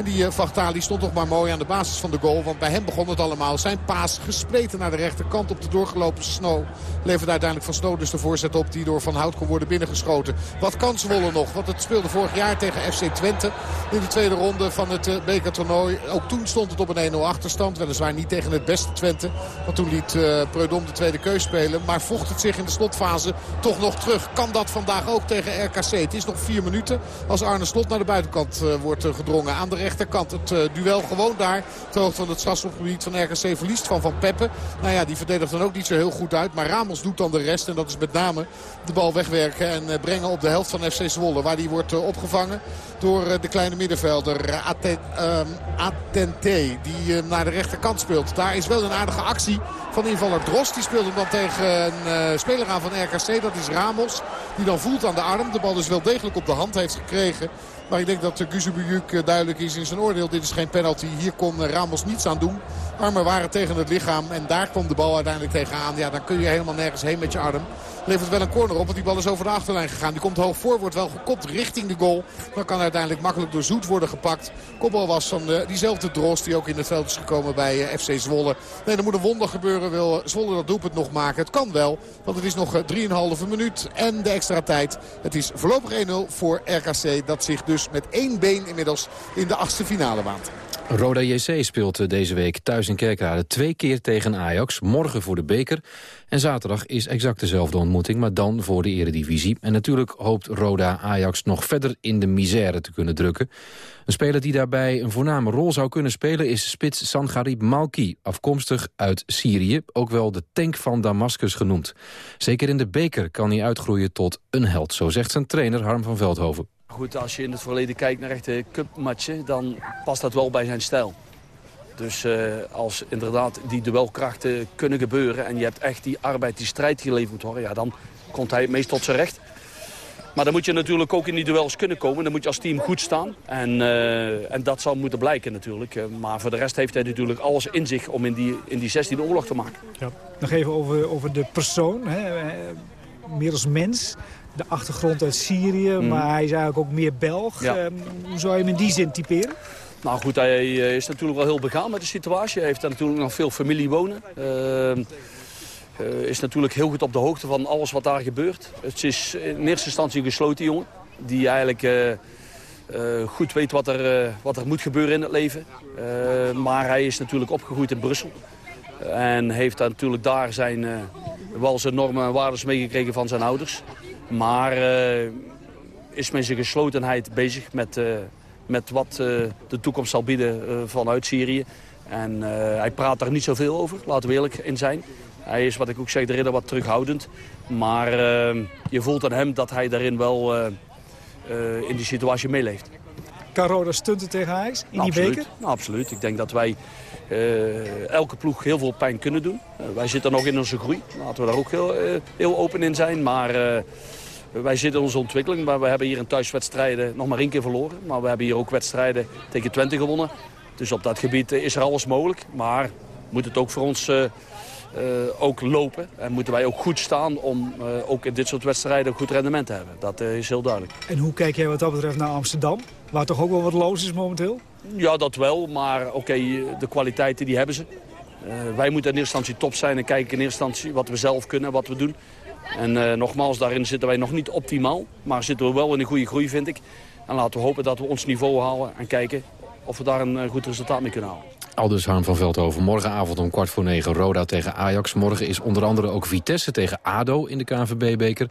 En die uh, Vachtali stond toch maar mooi aan de basis van de goal. Want bij hem begon het allemaal. Zijn paas gespleten naar de rechterkant op de doorgelopen Snow. Levert uiteindelijk van Snow dus de voorzet op die door Van Hout kon worden binnengeschoten. Wat kan Zwolle nog? Want het speelde vorig jaar tegen FC Twente in de tweede ronde van het uh, bekertoernooi. Ook toen stond het op een 1-0 achterstand. Weliswaar niet tegen het beste Twente. Want toen liet uh, Preudom de tweede keus spelen. Maar vocht het zich in de slotfase toch nog terug. Kan dat vandaag ook tegen RKC? Het is nog vier minuten als Arne Slot naar de buitenkant wordt gedrongen. Aan de rechterkant. Het uh, duel gewoon daar. Ter van het strafschopgebied van RKC verliest van Van Peppe. Nou ja, die verdedigt dan ook niet zo heel goed uit. Maar Ramos doet dan de rest. En dat is met name de bal wegwerken en uh, brengen op de helft van FC Zwolle. Waar die wordt uh, opgevangen door de kleine middenvelder Atente. Die naar de rechterkant speelt. Daar is wel een aardige actie van invaller Drost. Die speelt hem dan tegen een speler aan van RKC. Dat is Ramos. Die dan voelt aan de arm. De bal dus wel degelijk op de hand heeft gekregen. Maar ik denk dat Guzebujuk duidelijk is in zijn oordeel. Dit is geen penalty. Hier kon Ramos niets aan doen. Armen waren tegen het lichaam. En daar kwam de bal uiteindelijk tegenaan. Ja, dan kun je helemaal nergens heen met je arm. Levert wel een corner op, want die bal is over de achterlijn gegaan. Die komt hoog voor, wordt wel gekopt richting de goal. Maar kan uiteindelijk makkelijk door Zoet worden gepakt. Kopbal was van uh, diezelfde Drost die ook in het veld is gekomen bij uh, FC Zwolle. Nee, er moet een wonder gebeuren. Wil Zwolle dat doelpunt nog maken? Het kan wel, want het is nog uh, 3,5 minuut en de extra tijd. Het is voorlopig 1-0 voor RKC. Dat zich dus met één been inmiddels in de achtste finale waant. Roda JC speelt deze week thuis in Kerkrade twee keer tegen Ajax. Morgen voor de beker. En zaterdag is exact dezelfde ontmoeting, maar dan voor de eredivisie. En natuurlijk hoopt Roda Ajax nog verder in de misère te kunnen drukken. Een speler die daarbij een voorname rol zou kunnen spelen... is spits Sangarib Malki, afkomstig uit Syrië. Ook wel de tank van Damascus genoemd. Zeker in de beker kan hij uitgroeien tot een held, zo zegt zijn trainer Harm van Veldhoven. Goed, als je in het verleden kijkt naar echte cupmatchen, dan past dat wel bij zijn stijl. Dus uh, als inderdaad die duelkrachten kunnen gebeuren... en je hebt echt die arbeid, die strijd geleverd moet worden... Ja, dan komt hij het meest tot zijn recht. Maar dan moet je natuurlijk ook in die duels kunnen komen. Dan moet je als team goed staan. En, uh, en dat zal moeten blijken natuurlijk. Uh, maar voor de rest heeft hij natuurlijk alles in zich om in die, in die 16 oorlog te maken. Ja. Nog even over, over de persoon. Hè. Meer als mens de achtergrond uit Syrië, mm. maar hij is eigenlijk ook meer Belg. Ja. Um, hoe zou je hem in die zin typeren? Nou goed, hij is natuurlijk wel heel begaan met de situatie. Hij heeft daar natuurlijk nog veel familie wonen. Uh, uh, is natuurlijk heel goed op de hoogte van alles wat daar gebeurt. Het is in eerste instantie een gesloten jongen. Die eigenlijk uh, goed weet wat er, wat er moet gebeuren in het leven. maar hij is natuurlijk opgegroeid in Brussel. En heeft daar natuurlijk daar zijn, wel zijn normen en waarden meegekregen van zijn ouders. Maar uh, is met zijn geslotenheid bezig met, uh, met wat uh, de toekomst zal bieden vanuit Syrië. En hij praat daar niet zoveel over, laten we eerlijk in zijn. Hij is, wat ik ook zeg, de ridder wat terughoudend. Maar je voelt aan hem dat hij daarin wel in die situatie meeleeft. Kan Roda stunten tegen Ajax in die beker? Nou, absoluut. Ik denk dat wij eh, elke ploeg heel veel pijn kunnen doen. Eh, wij zitten nog in onze groei. Laten we daar ook heel, eh, heel open in zijn. Maar eh, wij zitten in onze ontwikkeling. Maar we hebben hier in thuiswedstrijden nog maar één keer verloren. Maar we hebben hier ook wedstrijden tegen Twente gewonnen. Dus op dat gebied eh, is er alles mogelijk. Maar moet het ook voor ons eh, eh, ook lopen. En moeten wij ook goed staan om ook in dit soort wedstrijden goed rendement te hebben. Dat is heel duidelijk. En hoe kijk jij wat dat betreft naar Amsterdam? Waar toch ook wel wat los is momenteel? Ja, dat wel. Maar oké, de kwaliteiten die hebben ze. Wij moeten in eerste instantie top zijn en kijken in eerste instantie wat we zelf kunnen en wat we doen. En eh, nogmaals, daarin zitten wij nog niet optimaal. Maar zitten we wel in een goede groei, vind ik. En laten we hopen dat we ons niveau halen en kijken of we daar een eh, goed resultaat mee kunnen halen. Aldus Harm van Veldhoven. Morgenavond om kwart voor negen Roda tegen Ajax. Morgen is onder andere ook Vitesse tegen ADO in de KNVB-beker.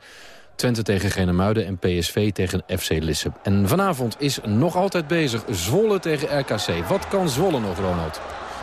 Twente tegen Genemuiden en PSV tegen FC Lisse. En vanavond is nog altijd bezig Zwolle tegen RKC. Wat kan Zwolle nog, Ronald?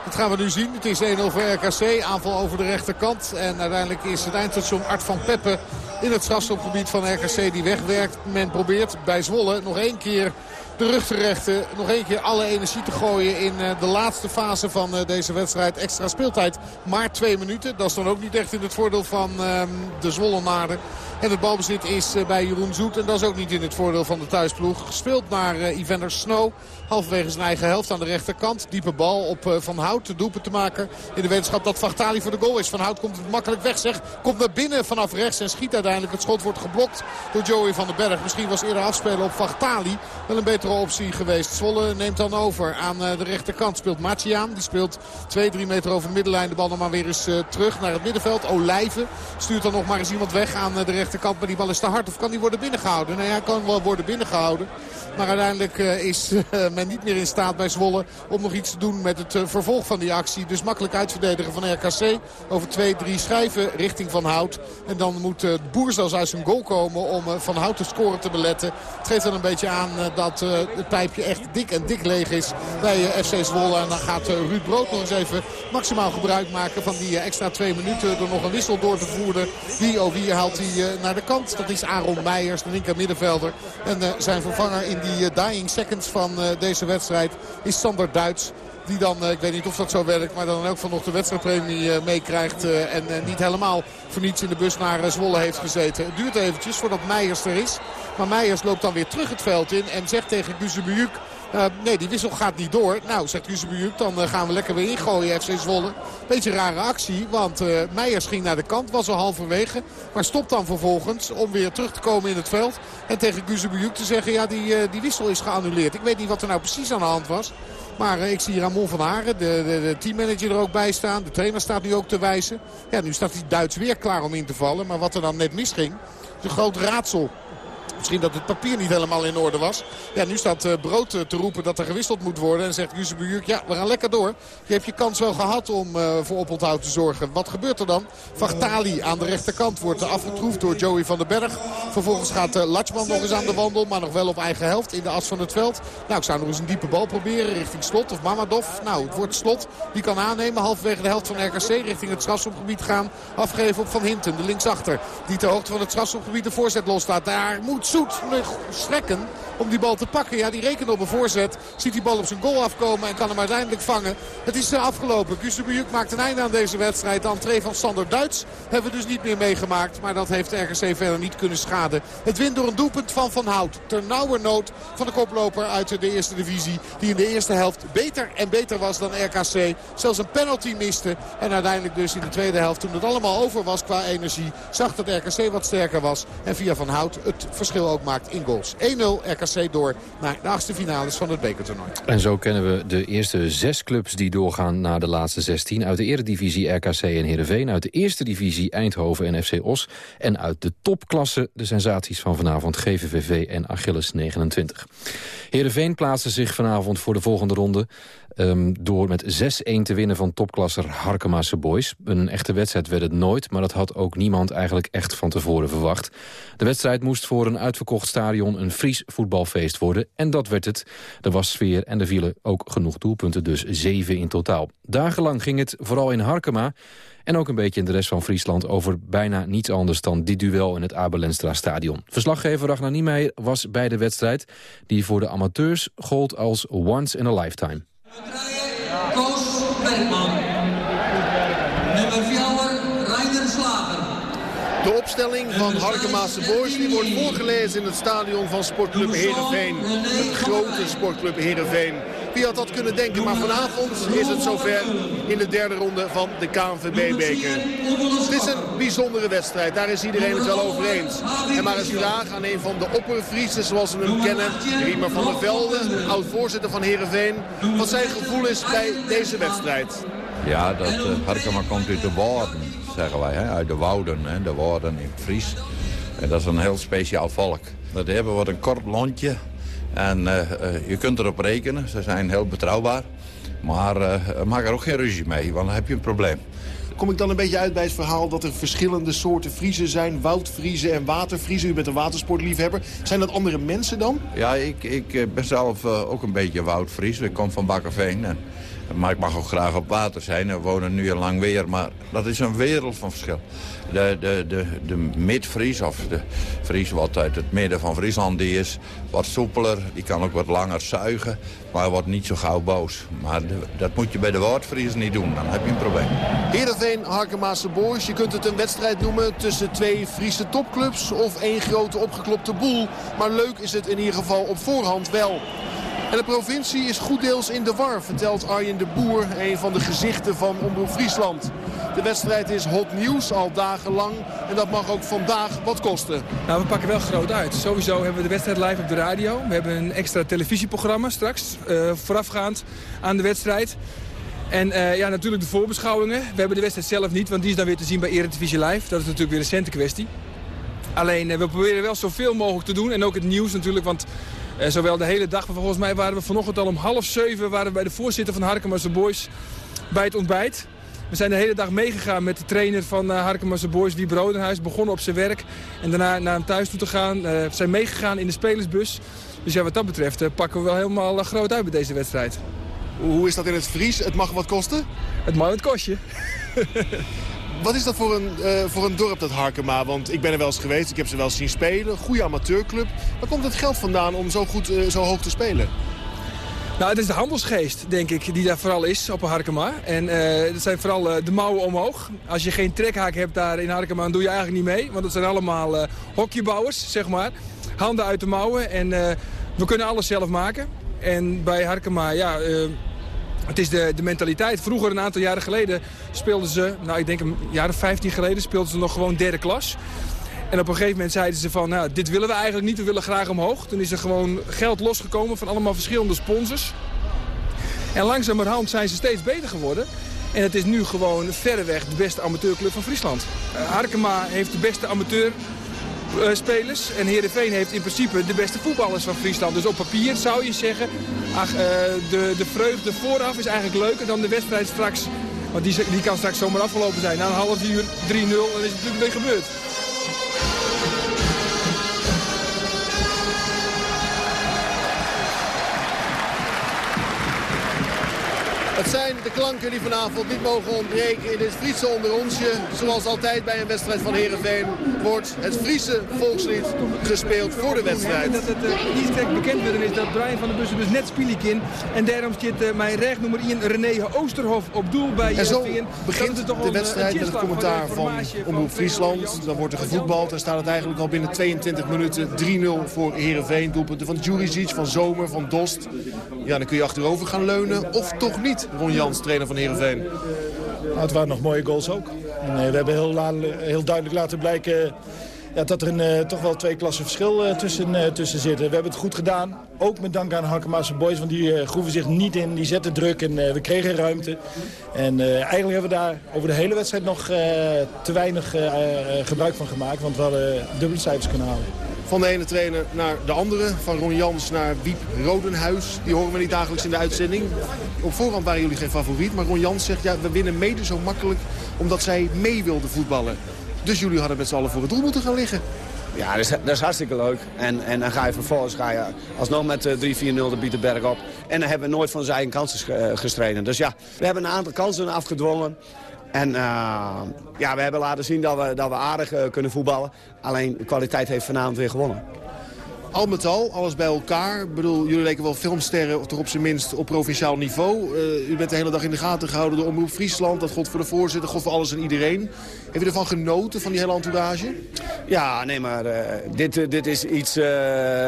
Dat gaan we nu zien. Het is 1-0 voor RKC. Aanval over de rechterkant. En uiteindelijk is het eindstation Art van Peppe in het strafschopgebied van RKC die wegwerkt. Men probeert bij Zwolle nog één keer de rug te rechten. Nog één keer alle energie te gooien in eh, de laatste fase van eh, deze wedstrijd. Extra speeltijd maar twee minuten. Dat is dan ook niet echt in het voordeel van ehm, de Zwollenaren. En het balbezit is eh, bij Jeroen Zoet. En dat is ook niet in het voordeel van de thuisploeg. Gespeeld naar Evander Snow. Halverwege zijn eigen helft aan de rechterkant. Diepe bal op uh, Van Hout. De doelpunt te maken. In de wetenschap dat Vachtali voor de goal is. Van Hout komt het makkelijk weg zeg. Komt naar binnen vanaf rechts en schiet uiteindelijk. Het schot wordt geblokt door Joey van den Berg. Misschien was eerder afspelen op Vachtali. Wel een betere optie geweest. Zwolle neemt dan over aan uh, de rechterkant. Speelt Maciaan. Die speelt 2, 3 meter over de middenlijn. De bal dan maar weer eens terug naar het middenveld. Olijven stuurt dan nog maar eens iemand weg aan de rechterkant. Maar die bal is te hard. Of kan die worden binnengehouden? Nou ja, kan wel worden binnengehouden. Maar uiteindelijk is men niet meer in staat bij Zwolle om nog iets te doen met het uh, vervolg van die actie. Dus makkelijk uitverdedigen van RKC. Over 2-3 schrijven richting Van Hout. En dan moet uh, Boer zelfs uit zijn goal komen om Van Hout te scoren te beletten. Het geeft dan een beetje aan dat het pijpje echt dik en dik leeg is bij FC Zwolle. En dan gaat Ruud Brood nog eens even maximaal gebruik maken van die extra twee minuten. Door nog een wissel door te voeren. Wie oh wie haalt hij naar de kant. Dat is Aaron Meijers, de linker middenvelder. En zijn vervanger in die dying seconds van deze wedstrijd is Sander Duits. Die dan, ik weet niet of dat zo werkt, maar dan ook van nog de wedstrijdpremie meekrijgt. En niet helemaal voor niets in de bus naar Zwolle heeft gezeten. Het duurt eventjes voordat Meijers er is. Maar Meijers loopt dan weer terug het veld in en zegt tegen Guzebujuk... Nee, die wissel gaat niet door. Nou, zegt Guzebujuk, dan uh, gaan we lekker weer ingooien FC Zwolle. Beetje rare actie, want uh, Meijers ging naar de kant, was al halverwege. Maar stopt dan vervolgens om weer terug te komen in het veld. En tegen Guzebujuk te zeggen, ja, die, die wissel is geannuleerd. Ik weet niet wat er nou precies aan de hand was. Maar ik zie Ramon van Haren, de, de, de, teammanager er ook bij staan. De trainer staat nu ook te wijzen. Ja, nu staat hij Duits weer klaar om in te vallen. Maar wat er dan net misging, is een groot raadsel. Misschien dat het papier niet helemaal in orde was. Ja, nu staat uh, Brood uh, te roepen dat er gewisseld moet worden. En zegt Guzebujuk, ja, we gaan lekker door. Je hebt je kans wel gehad om uh, voor oponthoud te zorgen. Wat gebeurt er dan? Vachtali aan de rechterkant wordt afgetroefd door Joey van den Berg. Vervolgens gaat uh, Latschman nog eens aan de wandel. Maar nog wel op eigen helft in de as van het veld. Nou, ik zou nog eens een diepe bal proberen richting Slot of Mamadov. Nou, het wordt Slot. Die kan aannemen. Halverwege de helft van RKC richting het strafschopgebied gaan. Afgeven op Van Hinten, de linksachter. Die ter hoogte van het strafschopgebied de voorzet loslaat. Daar moet Zoet strekken om die bal te pakken. Ja, die rekent op een voorzet. Ziet die bal op zijn goal afkomen en kan hem uiteindelijk vangen. Het is uh, afgelopen. Gusebujuk maakt een einde aan deze wedstrijd. De entree van Sander Duits hebben we dus niet meer meegemaakt. Maar dat heeft RGC verder niet kunnen schaden. Het wint door een doelpunt van Van Hout. Ter nood van de koploper uit de eerste divisie. Die in de eerste helft beter en beter was dan RKC. Zelfs een penalty miste. En uiteindelijk dus in de tweede helft, toen het allemaal over was qua energie... zag dat RKC wat sterker was. En via Van Hout het verschil ook maakt in goals. 1-0 RKC door naar de achtste finales van het bekertoernooi. En zo kennen we de eerste zes clubs die doorgaan naar de laatste 16. Uit de eredivisie RKC en Heerenveen. Uit de eerste divisie Eindhoven en FC Os. En uit de topklasse de sensaties van vanavond GVVV en Achilles 29. Heerenveen plaatste zich vanavond voor de volgende ronde. Um, door met 6-1 te winnen van topklasser Harkema's Boys. Een echte wedstrijd werd het nooit, maar dat had ook niemand eigenlijk echt van tevoren verwacht. De wedstrijd moest voor een uitverkocht stadion een Fries voetbal voetbalfeest worden. En dat werd het. Er was sfeer en er vielen ook genoeg doelpunten, dus zeven in totaal. Dagenlang ging het vooral in Harkema en ook een beetje in de rest van Friesland over bijna niets anders dan dit duel in het Abelenstra stadion. Verslaggever Ragnar Niemeyer was bij de wedstrijd die voor de amateurs gold als once in a lifetime. Koos Bergman. Nummer 4, Reiner Slager. De opstelling van Harkemaase Boys die wordt voorgelezen in het stadion van sportclub Heerenveen. Het grote sportclub Heerenveen. Wie had dat kunnen denken, maar vanavond is het zover in de derde ronde van de KNVB-beker. Het is een bijzondere wedstrijd, daar is iedereen het wel over eens. En maar eens vraag aan een van de oppervriezen zoals we hem kennen, Riemer van der Velde, oud-voorzitter van Heerenveen, wat zijn gevoel is bij deze wedstrijd. Ja, dat uh, Harkema komt uit de wouden, zeggen wij. Hè? Uit de wouden, hè? de wouden in Fries. En dat is een heel speciaal volk. Dat hebben wat een kort lontje. En uh, uh, je kunt erop rekenen, ze zijn heel betrouwbaar. Maar maak er ook geen ruzie mee, want dan heb je een probleem. Kom ik dan een beetje uit bij het verhaal dat er verschillende soorten vriezen zijn? Woudvriezen en watervriezen. U bent een watersportliefhebber. Zijn dat andere mensen dan? Ja, ik, ik ben zelf ook een beetje woudvries. Ik kom van Bakkerveen. En maar ik mag ook graag op water zijn. We wonen nu al lang weer, maar dat is een wereld van verschil. De, de, de, de midvries, of de Fries wat uit het midden van Friesland, die is wat soepeler. Die kan ook wat langer zuigen, maar wordt niet zo gauw boos. Maar dat moet je bij de Woordfries niet doen, dan heb je een probleem. Heerenveen, Harkemaase Boys. Je kunt het een wedstrijd noemen tussen twee Friese topclubs of één grote opgeklopte boel. Maar leuk is het in ieder geval op voorhand wel. En de provincie is goed deels in de war, vertelt Arjen de Boer, een van de gezichten van Omroep Friesland. De wedstrijd is hot nieuws, al dagenlang. En dat mag ook vandaag wat kosten. Nou, we pakken wel groot uit. Sowieso hebben we de wedstrijd live op de radio. We hebben een extra televisieprogramma straks, uh, voorafgaand aan de wedstrijd. En uh, ja, natuurlijk de voorbeschouwingen. We hebben de wedstrijd zelf niet, want die is dan weer te zien bij Eredivisie Live. Dat is natuurlijk weer een centenkwestie. Alleen, uh, we proberen wel zoveel mogelijk te doen. En ook het nieuws natuurlijk, want zowel de hele dag, maar volgens mij waren we vanochtend al om half zeven... waren we bij de voorzitter van Harkemasse Boys bij het ontbijt. We zijn de hele dag meegegaan met de trainer van uh, Harkemasse Boys, Wie Brodenhuis. Begonnen op zijn werk en daarna naar hem thuis toe te gaan. Uh, we zijn meegegaan in de spelersbus. Dus ja, wat dat betreft uh, pakken we wel helemaal groot uit bij deze wedstrijd. Hoe is dat in het Fries? Het mag wat kosten? Het mag het kostje. Wat is dat voor een, uh, voor een dorp, dat Harkema? Want ik ben er wel eens geweest, ik heb ze wel eens zien spelen. Goede amateurclub. Waar komt het geld vandaan om zo, goed, uh, zo hoog te spelen? Nou, het is de handelsgeest, denk ik, die daar vooral is op Harkema. En uh, dat zijn vooral de mouwen omhoog. Als je geen trekhaak hebt daar in Harkema, dan doe je eigenlijk niet mee. Want het zijn allemaal hokjebouwers, zeg maar. Handen uit de mouwen. En we kunnen alles zelf maken. En bij Harkema, ja... Het is de, de mentaliteit. Vroeger, een aantal jaren geleden, speelden ze... nou, ik denk een jaar of 15 geleden, speelden ze nog gewoon derde klas. En op een gegeven moment zeiden ze van, nou, dit willen we eigenlijk niet, we willen graag omhoog. Toen is er gewoon geld losgekomen van allemaal verschillende sponsors. En langzamerhand zijn ze steeds beter geworden. En het is nu gewoon verreweg de beste amateurclub van Friesland. Uh, Harkema heeft de beste amateur spelers. En Heerenveen heeft in principe de beste voetballers van Friesland. Dus op papier zou je zeggen, ach, uh, de, de vreugde vooraf is eigenlijk leuker dan de wedstrijd straks. Want die, die kan straks zomaar afgelopen zijn. Na een half uur 3-0, dan is het natuurlijk weer gebeurd. Het zijn de klanken die vanavond niet mogen ontbreken in dit Friese onder onsje. Zoals altijd bij een wedstrijd van Heerenveen wordt het Friese volkslied gespeeld voor de wedstrijd. Dat het uh, niet gek bekend worden is dat Brian van der Bussen dus net Spielikin. En daarom zit uh, mijn rechtnummer 1 René Oosterhof op doel bij En zo begint de wedstrijd met het commentaar van Omroep Friesland. Dan wordt er gevoetbald en staat het eigenlijk al binnen 22 minuten 3-0 voor Heerenveen. Doelpunten van Juricic, van Zomer, van Dost. Ja, dan kun je achterover gaan leunen of toch niet. Ron Jans, trainer van Heerenveen. Nou, het waren nog mooie goals ook. En, uh, we hebben heel, heel, duidelijk laten blijken ja, dat er een, uh, toch wel twee klassen verschil tussen, tussen zitten. We hebben het goed gedaan, ook met dank aan Harkema's Boys, want die groeven zich niet in. Die zetten druk en we kregen ruimte. En eigenlijk hebben we daar over de hele wedstrijd nog te weinig gebruik van gemaakt, want we hadden dubbele cijfers kunnen halen. Van de ene trainer naar de andere. Van Ron Jans naar Wiep Rodenhuis. Die horen we niet dagelijks in de uitzending. Op voorhand waren jullie geen favoriet. Maar Ron Jans zegt, ja, we winnen mede zo makkelijk omdat zij mee wilden voetballen. Dus jullie hadden met z'n allen voor het doel moeten gaan liggen. Ja, dat is, dat is hartstikke leuk. En, en dan ga je vervolgens ga je alsnog met uh, 3-4-0 de Bietenberg op. En dan hebben we nooit van eigen kansen gestreden. Dus ja, we hebben een aantal kansen afgedwongen. En uh, ja, we hebben laten zien dat we, dat we aardig uh, kunnen voetballen. Alleen de kwaliteit heeft vanavond weer gewonnen. Al met al, alles bij elkaar. Ik bedoel, jullie leken wel filmsterren, toch op zijn minst op provinciaal niveau. Uh, u bent de hele dag in de gaten gehouden door Omroep Friesland. Dat god voor de voorzitter, god voor alles en iedereen. Heeft u ervan genoten, van die hele entourage? Ja, nee, maar uh, dit, dit is iets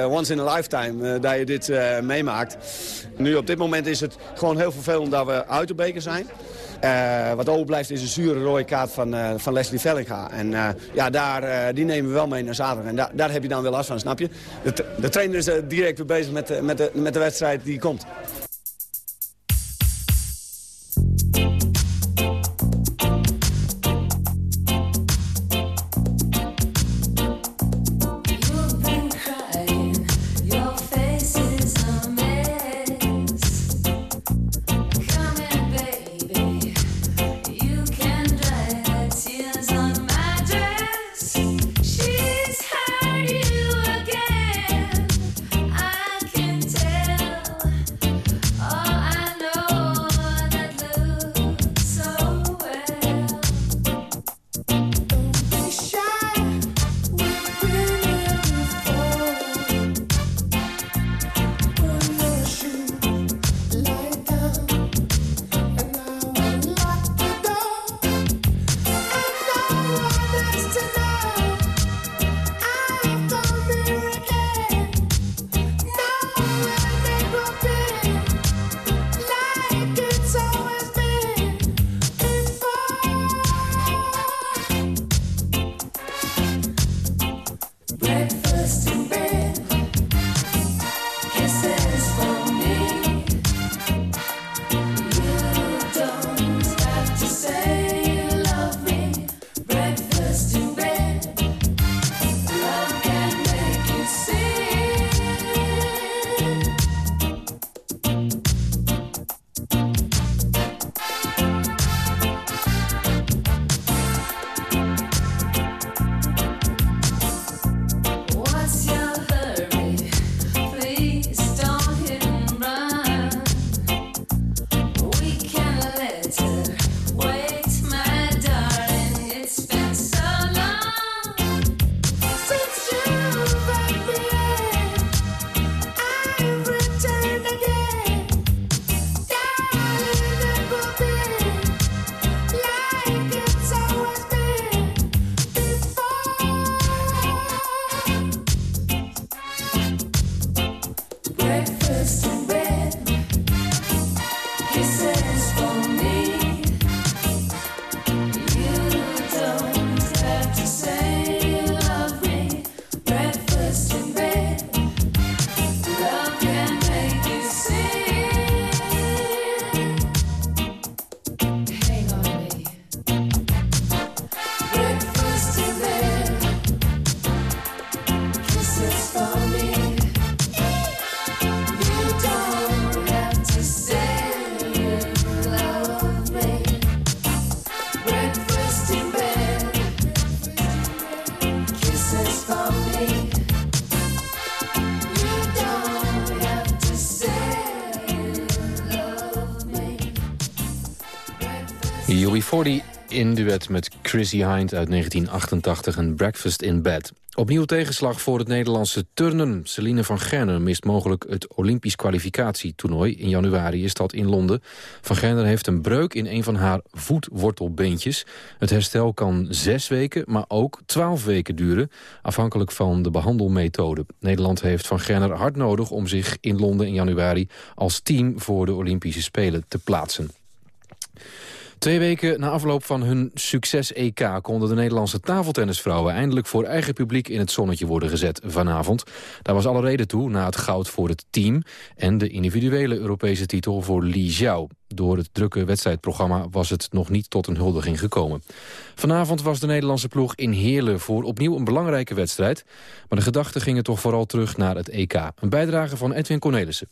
once in a lifetime dat je dit meemaakt. Nu, op dit moment is het gewoon heel vervelend dat we uit de beker zijn. Uh, wat overblijft is een zure rode kaart van, uh, van Leslie Vellinga. En uh, ja, daar, die nemen we wel mee naar zaterdag. En da daar heb je dan wel last van, snap je? De, de trainer is direct weer bezig met, met, de, met de wedstrijd die komt. Met Chrissy Hind uit 1988 en Breakfast in Bed. Opnieuw tegenslag voor het Nederlandse turnen. Celine van Gerner mist mogelijk het Olympisch kwalificatietoernooi. In januari is dat in Londen. Van Gerner heeft een breuk in een van haar voetwortelbeentjes. Het herstel kan zes weken, maar ook twaalf weken duren. Afhankelijk van de behandelmethode. Nederland heeft Van Gerner hard nodig om zich in Londen in januari... als team voor de Olympische Spelen te plaatsen. Twee weken na afloop van hun succes-EK... konden de Nederlandse tafeltennisvrouwen eindelijk voor eigen publiek in het zonnetje worden gezet vanavond. Daar was alle reden toe na het goud voor het team... en de individuele Europese titel voor Li Jiao. Door het drukke wedstrijdprogramma was het nog niet tot een huldiging gekomen. Vanavond was de Nederlandse ploeg in Heerlen voor opnieuw een belangrijke wedstrijd. Maar de gedachten gingen toch vooral terug naar het EK. Een bijdrage van Edwin Cornelissen.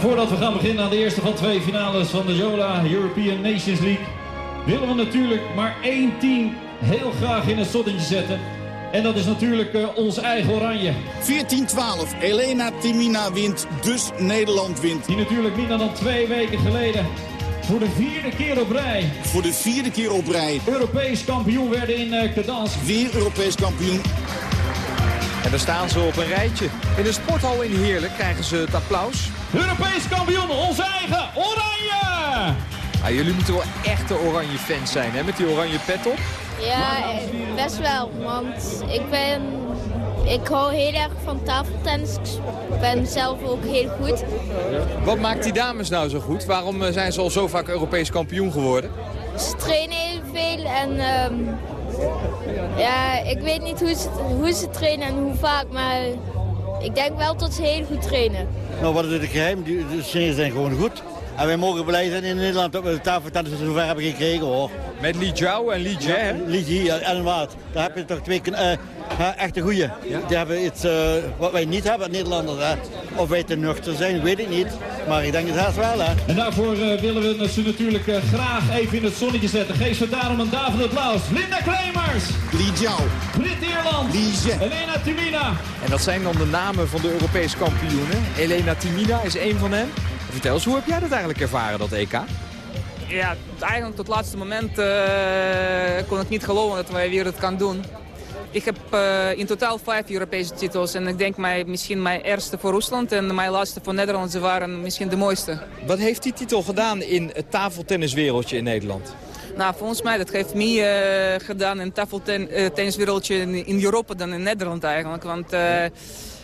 Voordat we gaan beginnen aan de eerste van twee finales van de Jola European Nations League... willen we natuurlijk maar één team heel graag in het zonnetje zetten. En dat is natuurlijk uh, ons eigen Oranje. 14-12. Elena Timina wint, dus Nederland wint. Die natuurlijk minder dan twee weken geleden voor de vierde keer op rij. Voor de vierde keer op rij. Europees kampioen werden in uh. Weer Europees kampioen. En daar staan ze op een rijtje. In de sporthal in Heerlijk krijgen ze het applaus. Europees kampioen, onze eigen Oranje! Ah, jullie moeten wel echte oranje fans zijn, hè? Met die oranje pet op. Ja, best wel. Want ik ben... Ik hou heel erg van tafeltennis. Ik ben zelf ook heel goed. Wat maakt die dames nou zo goed? Waarom eh, zijn ze al zo vaak Europees kampioen geworden? Ze trainen heel veel en... Um, ja, ik weet niet hoe ze, hoe ze trainen en hoe vaak, maar ik denk wel dat ze heel goed trainen. Nou, wat is het geheim? De zijn gewoon goed. En wij mogen blij zijn in Nederland dat we de tafeltennis zover hebben gekregen hoor. Met Li Jiao en Li Jie, hè? Li Jie en Waard. Daar heb je toch twee uh, echte goeie. Die hebben iets uh, wat wij niet hebben, Nederlanders. Hè. Of wij te nuchter zijn, weet ik niet. Maar ik denk het haast wel, hè. En daarvoor uh, willen we ze natuurlijk graag even in het zonnetje zetten. Geef ze daarom een David applaus. Linda Kremers. Li Jiao. Brit Ierland. Li Jie. Elena Timina. En dat zijn dan de namen van de Europese kampioenen. Elena Timina is één van hen. Vertel eens, hoe heb jij dat eigenlijk ervaren, dat EK? Ja, eigenlijk tot het laatste moment uh, kon ik niet geloven dat wij weer het kan doen. Ik heb uh, in totaal vijf Europese titels en ik denk mij, misschien mijn eerste voor Rusland en mijn laatste voor Nederland, ze waren misschien de mooiste. Wat heeft die titel gedaan in het tafeltenniswereldje in Nederland? Nou, volgens mij dat heeft meer uh, gedaan in het tafeltenniswereldje in, in Europa dan in Nederland eigenlijk. Want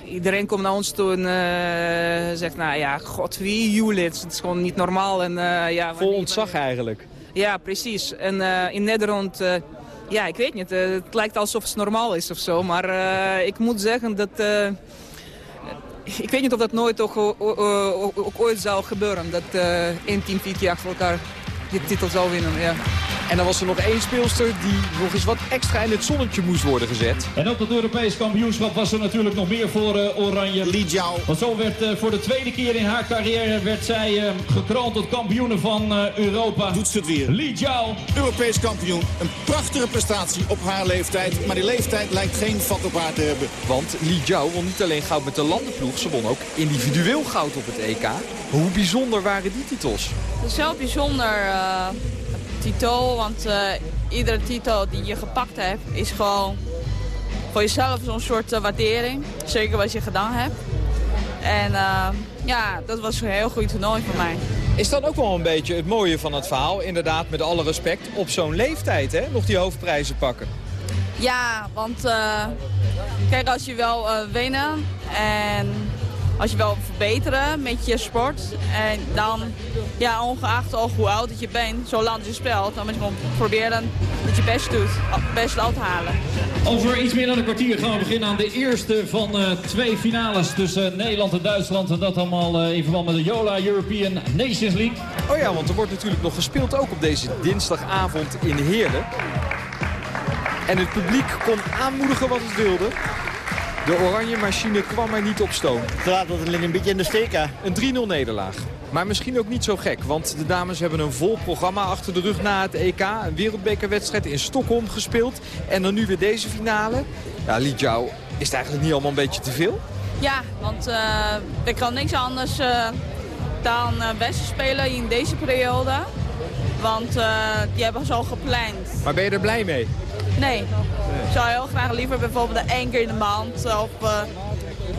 iedereen komt naar ons toe en uh, zegt, nou ja, god, wie Julits? Het is gewoon niet normaal. En, uh, ja, Vol ontzag eigenlijk. Ja, precies. En uh, in Nederland, ja, ik weet niet, het lijkt alsof het normaal is of zo. Maar ik moet zeggen dat... ik weet niet of dat nooit ook, ook ooit zou gebeuren. Dat één team vier keer achter elkaar die titel zou winnen, ja. En dan was er nog één speelster die nog eens wat extra in het zonnetje moest worden gezet. En op het Europees kampioenschap was er natuurlijk nog meer voor uh, Oranje. Li Jiao. Want zo werd uh, voor de tweede keer in haar carrière werd zij uh, gekroond tot kampioene van Europa. Doet ze het weer. Li Jiao. Europees kampioen. Een prachtige prestatie op haar leeftijd. Maar die leeftijd lijkt geen vat op haar te hebben. Want Li Jiao won niet alleen goud met de landenploeg. Ze won ook individueel goud op het EK. Hoe bijzonder waren die titels? Het is wel bijzonder titel. Want uh, iedere titel die je gepakt hebt is gewoon voor jezelf zo'n soort uh, waardering. Zeker wat je gedaan hebt. En uh, ja, dat was een heel goed toernooi voor mij. Is dat ook wel een beetje het mooie van het verhaal? Inderdaad, met alle respect, op zo'n leeftijd hè? nog die hoofdprijzen pakken. Ja, want kijk, als je wel winnen en als je wil verbeteren met je sport. En dan, ja, ongeacht al hoe oud dat je bent, zolang je speelt, dan moet je gewoon proberen dat je best doet, best uit te halen. Over iets meer dan een kwartier gaan we beginnen aan de eerste van uh, twee finales tussen Nederland en Duitsland. En dat allemaal uh, in verband met de Yola European Nations League. Oh ja, want er wordt natuurlijk nog gespeeld ook op deze dinsdagavond in Heerlen. En het publiek kon aanmoedigen wat het wilde. De oranje machine kwam er niet op stoom. Te laat het een beetje in de steek, hè? Een 3-0 nederlaag. Maar misschien ook niet zo gek, want de dames hebben een vol programma achter de rug na het EK. Een wereldbekerwedstrijd in Stockholm gespeeld. En dan nu weer deze finale. Ja, Li Jiao, is het eigenlijk niet allemaal een beetje te veel? Ja, want uh, ik kan niks anders uh, dan uh, Westen spelen in deze periode. Want die hebben ze al gepland. Maar ben je er blij mee? Nee. Ik zou heel graag liever bijvoorbeeld één keer in de maand of uh,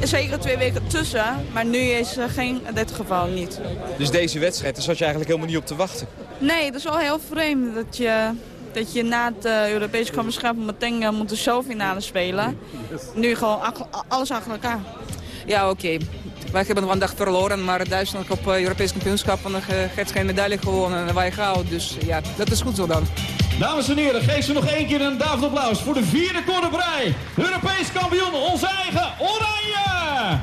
zeker twee weken tussen. Maar nu is uh, geen, in dit geval niet. Dus deze wedstrijd, daar zat je eigenlijk helemaal niet op te wachten? Nee, dat is wel heel vreemd dat je, dat je na het uh, Europese kampioenschap meteen uh, moet de showfinale spelen. Nu gewoon alles achter elkaar. Ja, oké. Okay. Wij hebben nog een dag verloren, maar Duitsland op Europees kampioenschap heeft geen medaille gewonnen en wij goud. Dus ja, dat is goed zo dan. Dames en heren, geef ze nog één keer een David applaus voor de vierde korte Europees kampioen, onze eigen Oranje!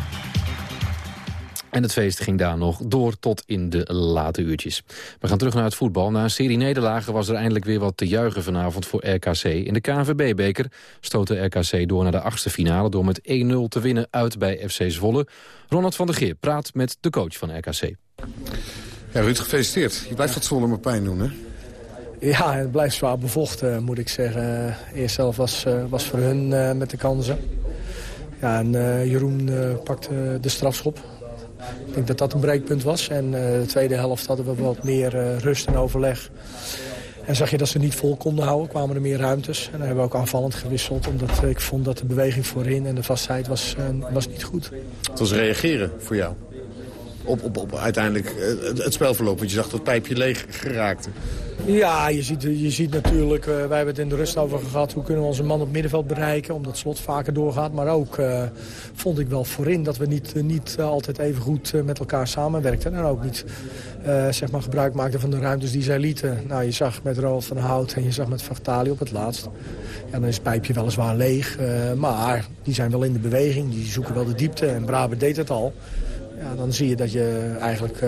En het feest ging daar nog door tot in de late uurtjes. We gaan terug naar het voetbal. Na een serie nederlagen was er eindelijk weer wat te juichen vanavond voor RKC. In de KNVB-beker stootte RKC door naar de achtste finale... door met 1-0 te winnen uit bij FC Zwolle. Ronald van der Geer praat met de coach van RKC. Ja, Ruud, gefeliciteerd. Je blijft wat Zwolle maar pijn doen, hè? Ja, het blijft zwaar bevochten, moet ik zeggen. Eerst zelf was, uh, was voor hun uh, met de kansen. Ja, en Jeroen pakte de strafschop. Ik denk dat dat een breekpunt was. En de tweede helft hadden we wat meer rust en overleg. En zag je dat ze niet vol konden houden, kwamen er meer ruimtes. En dan hebben we ook aanvallend gewisseld. Omdat ik vond dat de beweging voorin en de vastheid was, was niet goed. Het was reageren voor jou? Op, op, uiteindelijk het, het spelverloop, want je zag dat pijpje leeg geraakte. Ja, je ziet, je ziet natuurlijk, uh, wij hebben het in de rust over gehad... hoe kunnen we onze man op middenveld bereiken, omdat slot vaker doorgaat. Maar ook uh, vond ik wel voorin dat we niet, niet altijd even goed met elkaar samenwerkten. En ook niet zeg maar gebruik maakten van de ruimtes die zij lieten. Nou, je zag met Roald van Hout en je zag met Vartali op het laatst. Ja, dan is het pijpje weliswaar leeg, maar die zijn wel in de beweging. Die zoeken wel de diepte en Brabe deed het al. Ja, dan zie je dat je eigenlijk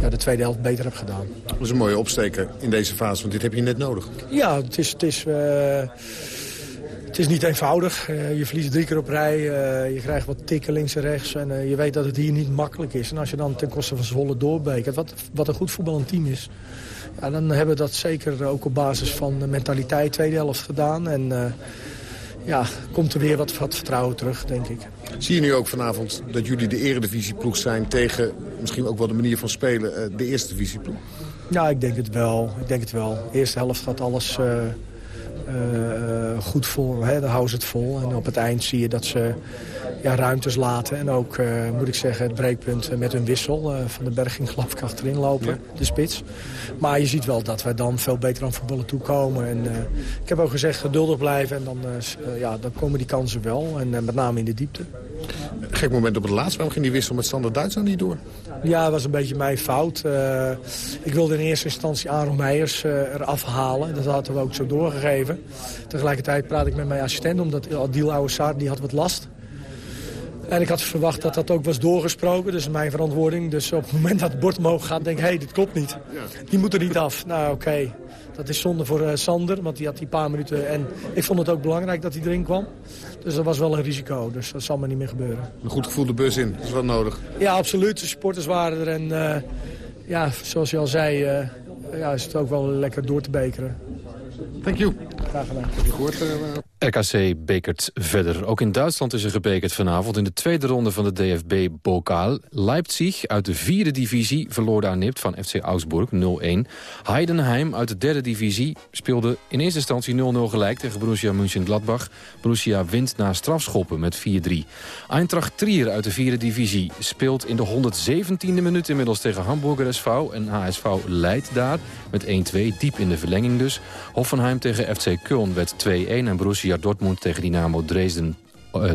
ja, de tweede helft beter hebt gedaan. Dat is een mooie opsteker in deze fase, want dit heb je net nodig. Ja, het is... Het is uh, het is niet eenvoudig. Uh, je verliest drie keer op rij. Uh, je krijgt wat tikken links en rechts. En uh, je weet dat het hier niet makkelijk is. En als je dan ten koste van Zwolle doorbekert, wat, wat een goed voetballend team is... Ja, dan hebben we dat zeker ook op basis van de mentaliteit tweede helft gedaan. En ja, komt er weer wat, wat vertrouwen terug, denk ik. Zie je nu ook vanavond dat jullie de eredivisieploeg zijn... tegen misschien ook wel de manier van spelen, de eerste divisieploeg? Ja, ik denk het wel. Ik denk het wel. De eerste helft gaat alles uh, uh, goed vol. Hè? Dan houden ze het vol. En op het eind zie je dat ze ja, ruimtes laten. En ook, uh, moet ik zeggen, het breekpunt met hun wissel. van de Berg ging geloof ik achterin lopen, ja. de spits. Maar je ziet wel dat wij dan veel beter aan voetballen toekomen. En ik heb ook gezegd, geduldig blijven. En dan, ja, dan komen die kansen wel. En met name in de diepte. Gek moment op het laatst. Waarom ging die wissel met Standard Duitsland niet door? Ja, dat was een beetje mijn fout. Uh, ik wilde in eerste instantie Aaron Meijers uh, eraf halen. Dat hadden we ook zo doorgegeven. Tegelijkertijd praat ik met mijn assistent, omdat Adil Ouassar die had wat last. En ik had verwacht dat dat ook was doorgesproken, dus mijn verantwoording. Dus op het moment dat het bord omhoog gaat, denk ik, hé, hey, dit klopt niet. Die moet er niet af. Nou, oké. Okay. Dat is zonde voor uh, Sander, want die had die paar minuten. En ik vond het ook belangrijk dat hij erin kwam. Dus dat was wel een risico, dus dat zal me niet meer gebeuren. Een goed gevoel de bus in, dat is wel nodig. Ja, absoluut. De supporters waren er. En uh, ja, zoals je al zei, uh, ja, is het ook wel lekker door te bekeren. Thank you. Graag gedaan. Heb je gehoord? RKC bekert verder. Ook in Duitsland is er gebekerd vanavond in de tweede ronde van de DFB-bokaal. Leipzig uit de vierde divisie verloor daar nipt van FC Augsburg 0-1. Heidenheim uit de derde divisie speelde in eerste instantie 0-0 gelijk tegen Borussia Mönchengladbach. Borussia wint na strafschoppen met 4-3. Eintracht Trier uit de vierde divisie speelt in de 117e minuut inmiddels tegen Hamburger SV. En HSV leidt daar met 1-2, diep in de verlenging dus. Hoffenheim tegen FC Köln werd 2-1 en Borussia Dortmund tegen Dynamo Dresden uh,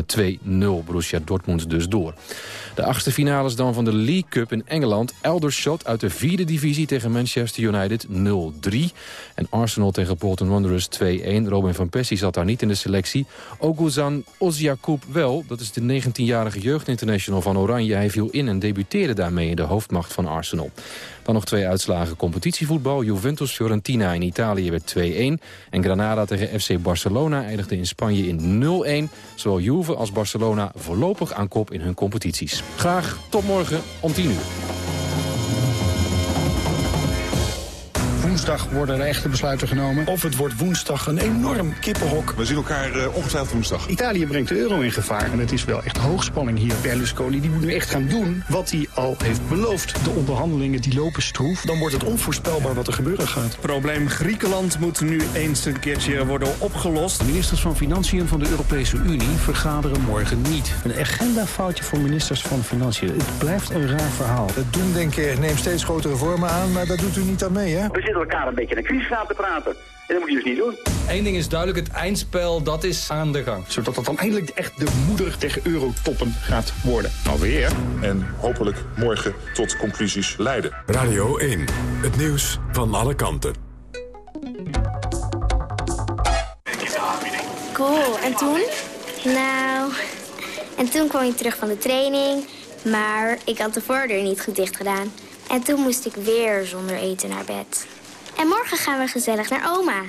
2-0. Borussia Dortmund dus door. De achtste finales dan van de League Cup in Engeland. Eldershot uit de vierde divisie tegen Manchester United 0-3. En Arsenal tegen Bolton Wanderers 2-1. Robin van Persie zat daar niet in de selectie. Oguzan Oziakoub wel. Dat is de 19-jarige jeugdinternational van Oranje. Hij viel in en debuteerde daarmee in de hoofdmacht van Arsenal. Dan nog twee uitslagen competitievoetbal. Juventus-Fiorentina in Italië werd 2-1. En Granada tegen FC Barcelona eindigde in Spanje in 0-1. Zowel Juve als Barcelona voorlopig aan kop in hun competities. Graag tot morgen om 10 uur. Woensdag worden er echte besluiten genomen. Of het wordt woensdag een enorm kippenhok. We zien elkaar uh, ongetwijfeld woensdag. Italië brengt de euro in gevaar. En het is wel echt hoogspanning hier. Berlusconi die moet nu echt gaan doen wat hij al heeft beloofd. De onderhandelingen die lopen stroef. Dan wordt het onvoorspelbaar wat er gebeuren gaat. Probleem Griekenland moet nu eens een keertje worden opgelost. De ministers van Financiën van de Europese Unie vergaderen morgen niet. Een agendafoutje voor ministers van Financiën. Het blijft een raar verhaal. Het doemdenken neemt steeds grotere vormen aan, maar dat doet u niet aan mee, hè? We zitten elkaar een beetje in een crisis aan te praten. En dat moet je dus niet doen. Eén ding is duidelijk, het eindspel, dat is aan de gang. Zodat dat dan eindelijk echt de moeder tegen eurotoppen gaat worden. Alweer. En hopelijk morgen tot conclusies leiden. Radio 1, het nieuws van alle kanten. Cool, en toen? Nou, en toen kwam ik terug van de training, maar ik had de voordeur niet goed dicht gedaan. En toen moest ik weer zonder eten naar bed. En morgen gaan we gezellig naar oma.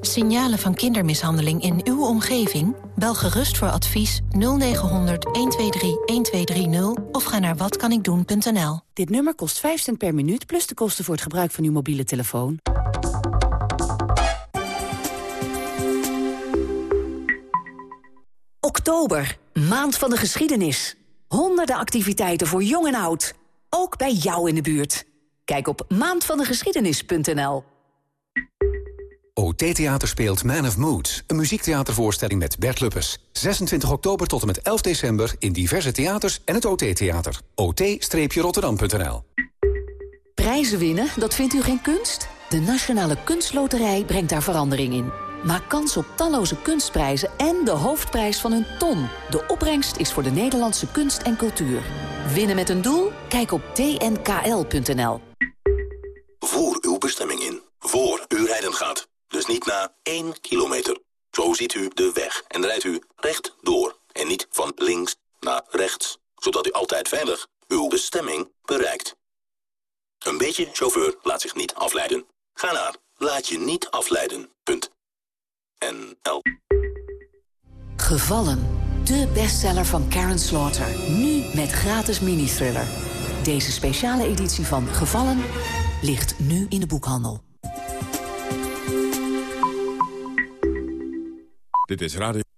Signalen van kindermishandeling in uw omgeving? Bel gerust voor advies 0900 123 1230 of ga naar watkanikdoen.nl. Dit nummer kost 5 cent per minuut plus de kosten voor het gebruik van uw mobiele telefoon. Oktober, maand van de geschiedenis. Honderden activiteiten voor jong en oud. Ook bij jou in de buurt. Kijk op maandvandegeschiedenis.nl. OT Theater speelt Man of Moods. Een muziektheatervoorstelling met Bert Luppes. 26 oktober tot en met 11 december in diverse theaters en het OT Theater. ot-rotterdam.nl Prijzen winnen, dat vindt u geen kunst? De Nationale Kunstloterij brengt daar verandering in. Maak kans op talloze kunstprijzen en de hoofdprijs van een ton. De opbrengst is voor de Nederlandse kunst en cultuur. Winnen met een doel? Kijk op tnkl.nl. Voer uw bestemming in. Voor u rijden gaat. Dus niet na 1 kilometer. Zo ziet u de weg en rijdt u recht door. En niet van links naar rechts. Zodat u altijd veilig uw bestemming bereikt. Een beetje chauffeur laat zich niet afleiden. Ga naar laat je niet afleiden. Punt. NL. Gevallen. De bestseller van Karen Slaughter. Nu met gratis mini-thriller. Deze speciale editie van Gevallen ligt nu in de boekhandel. Dit is Radio...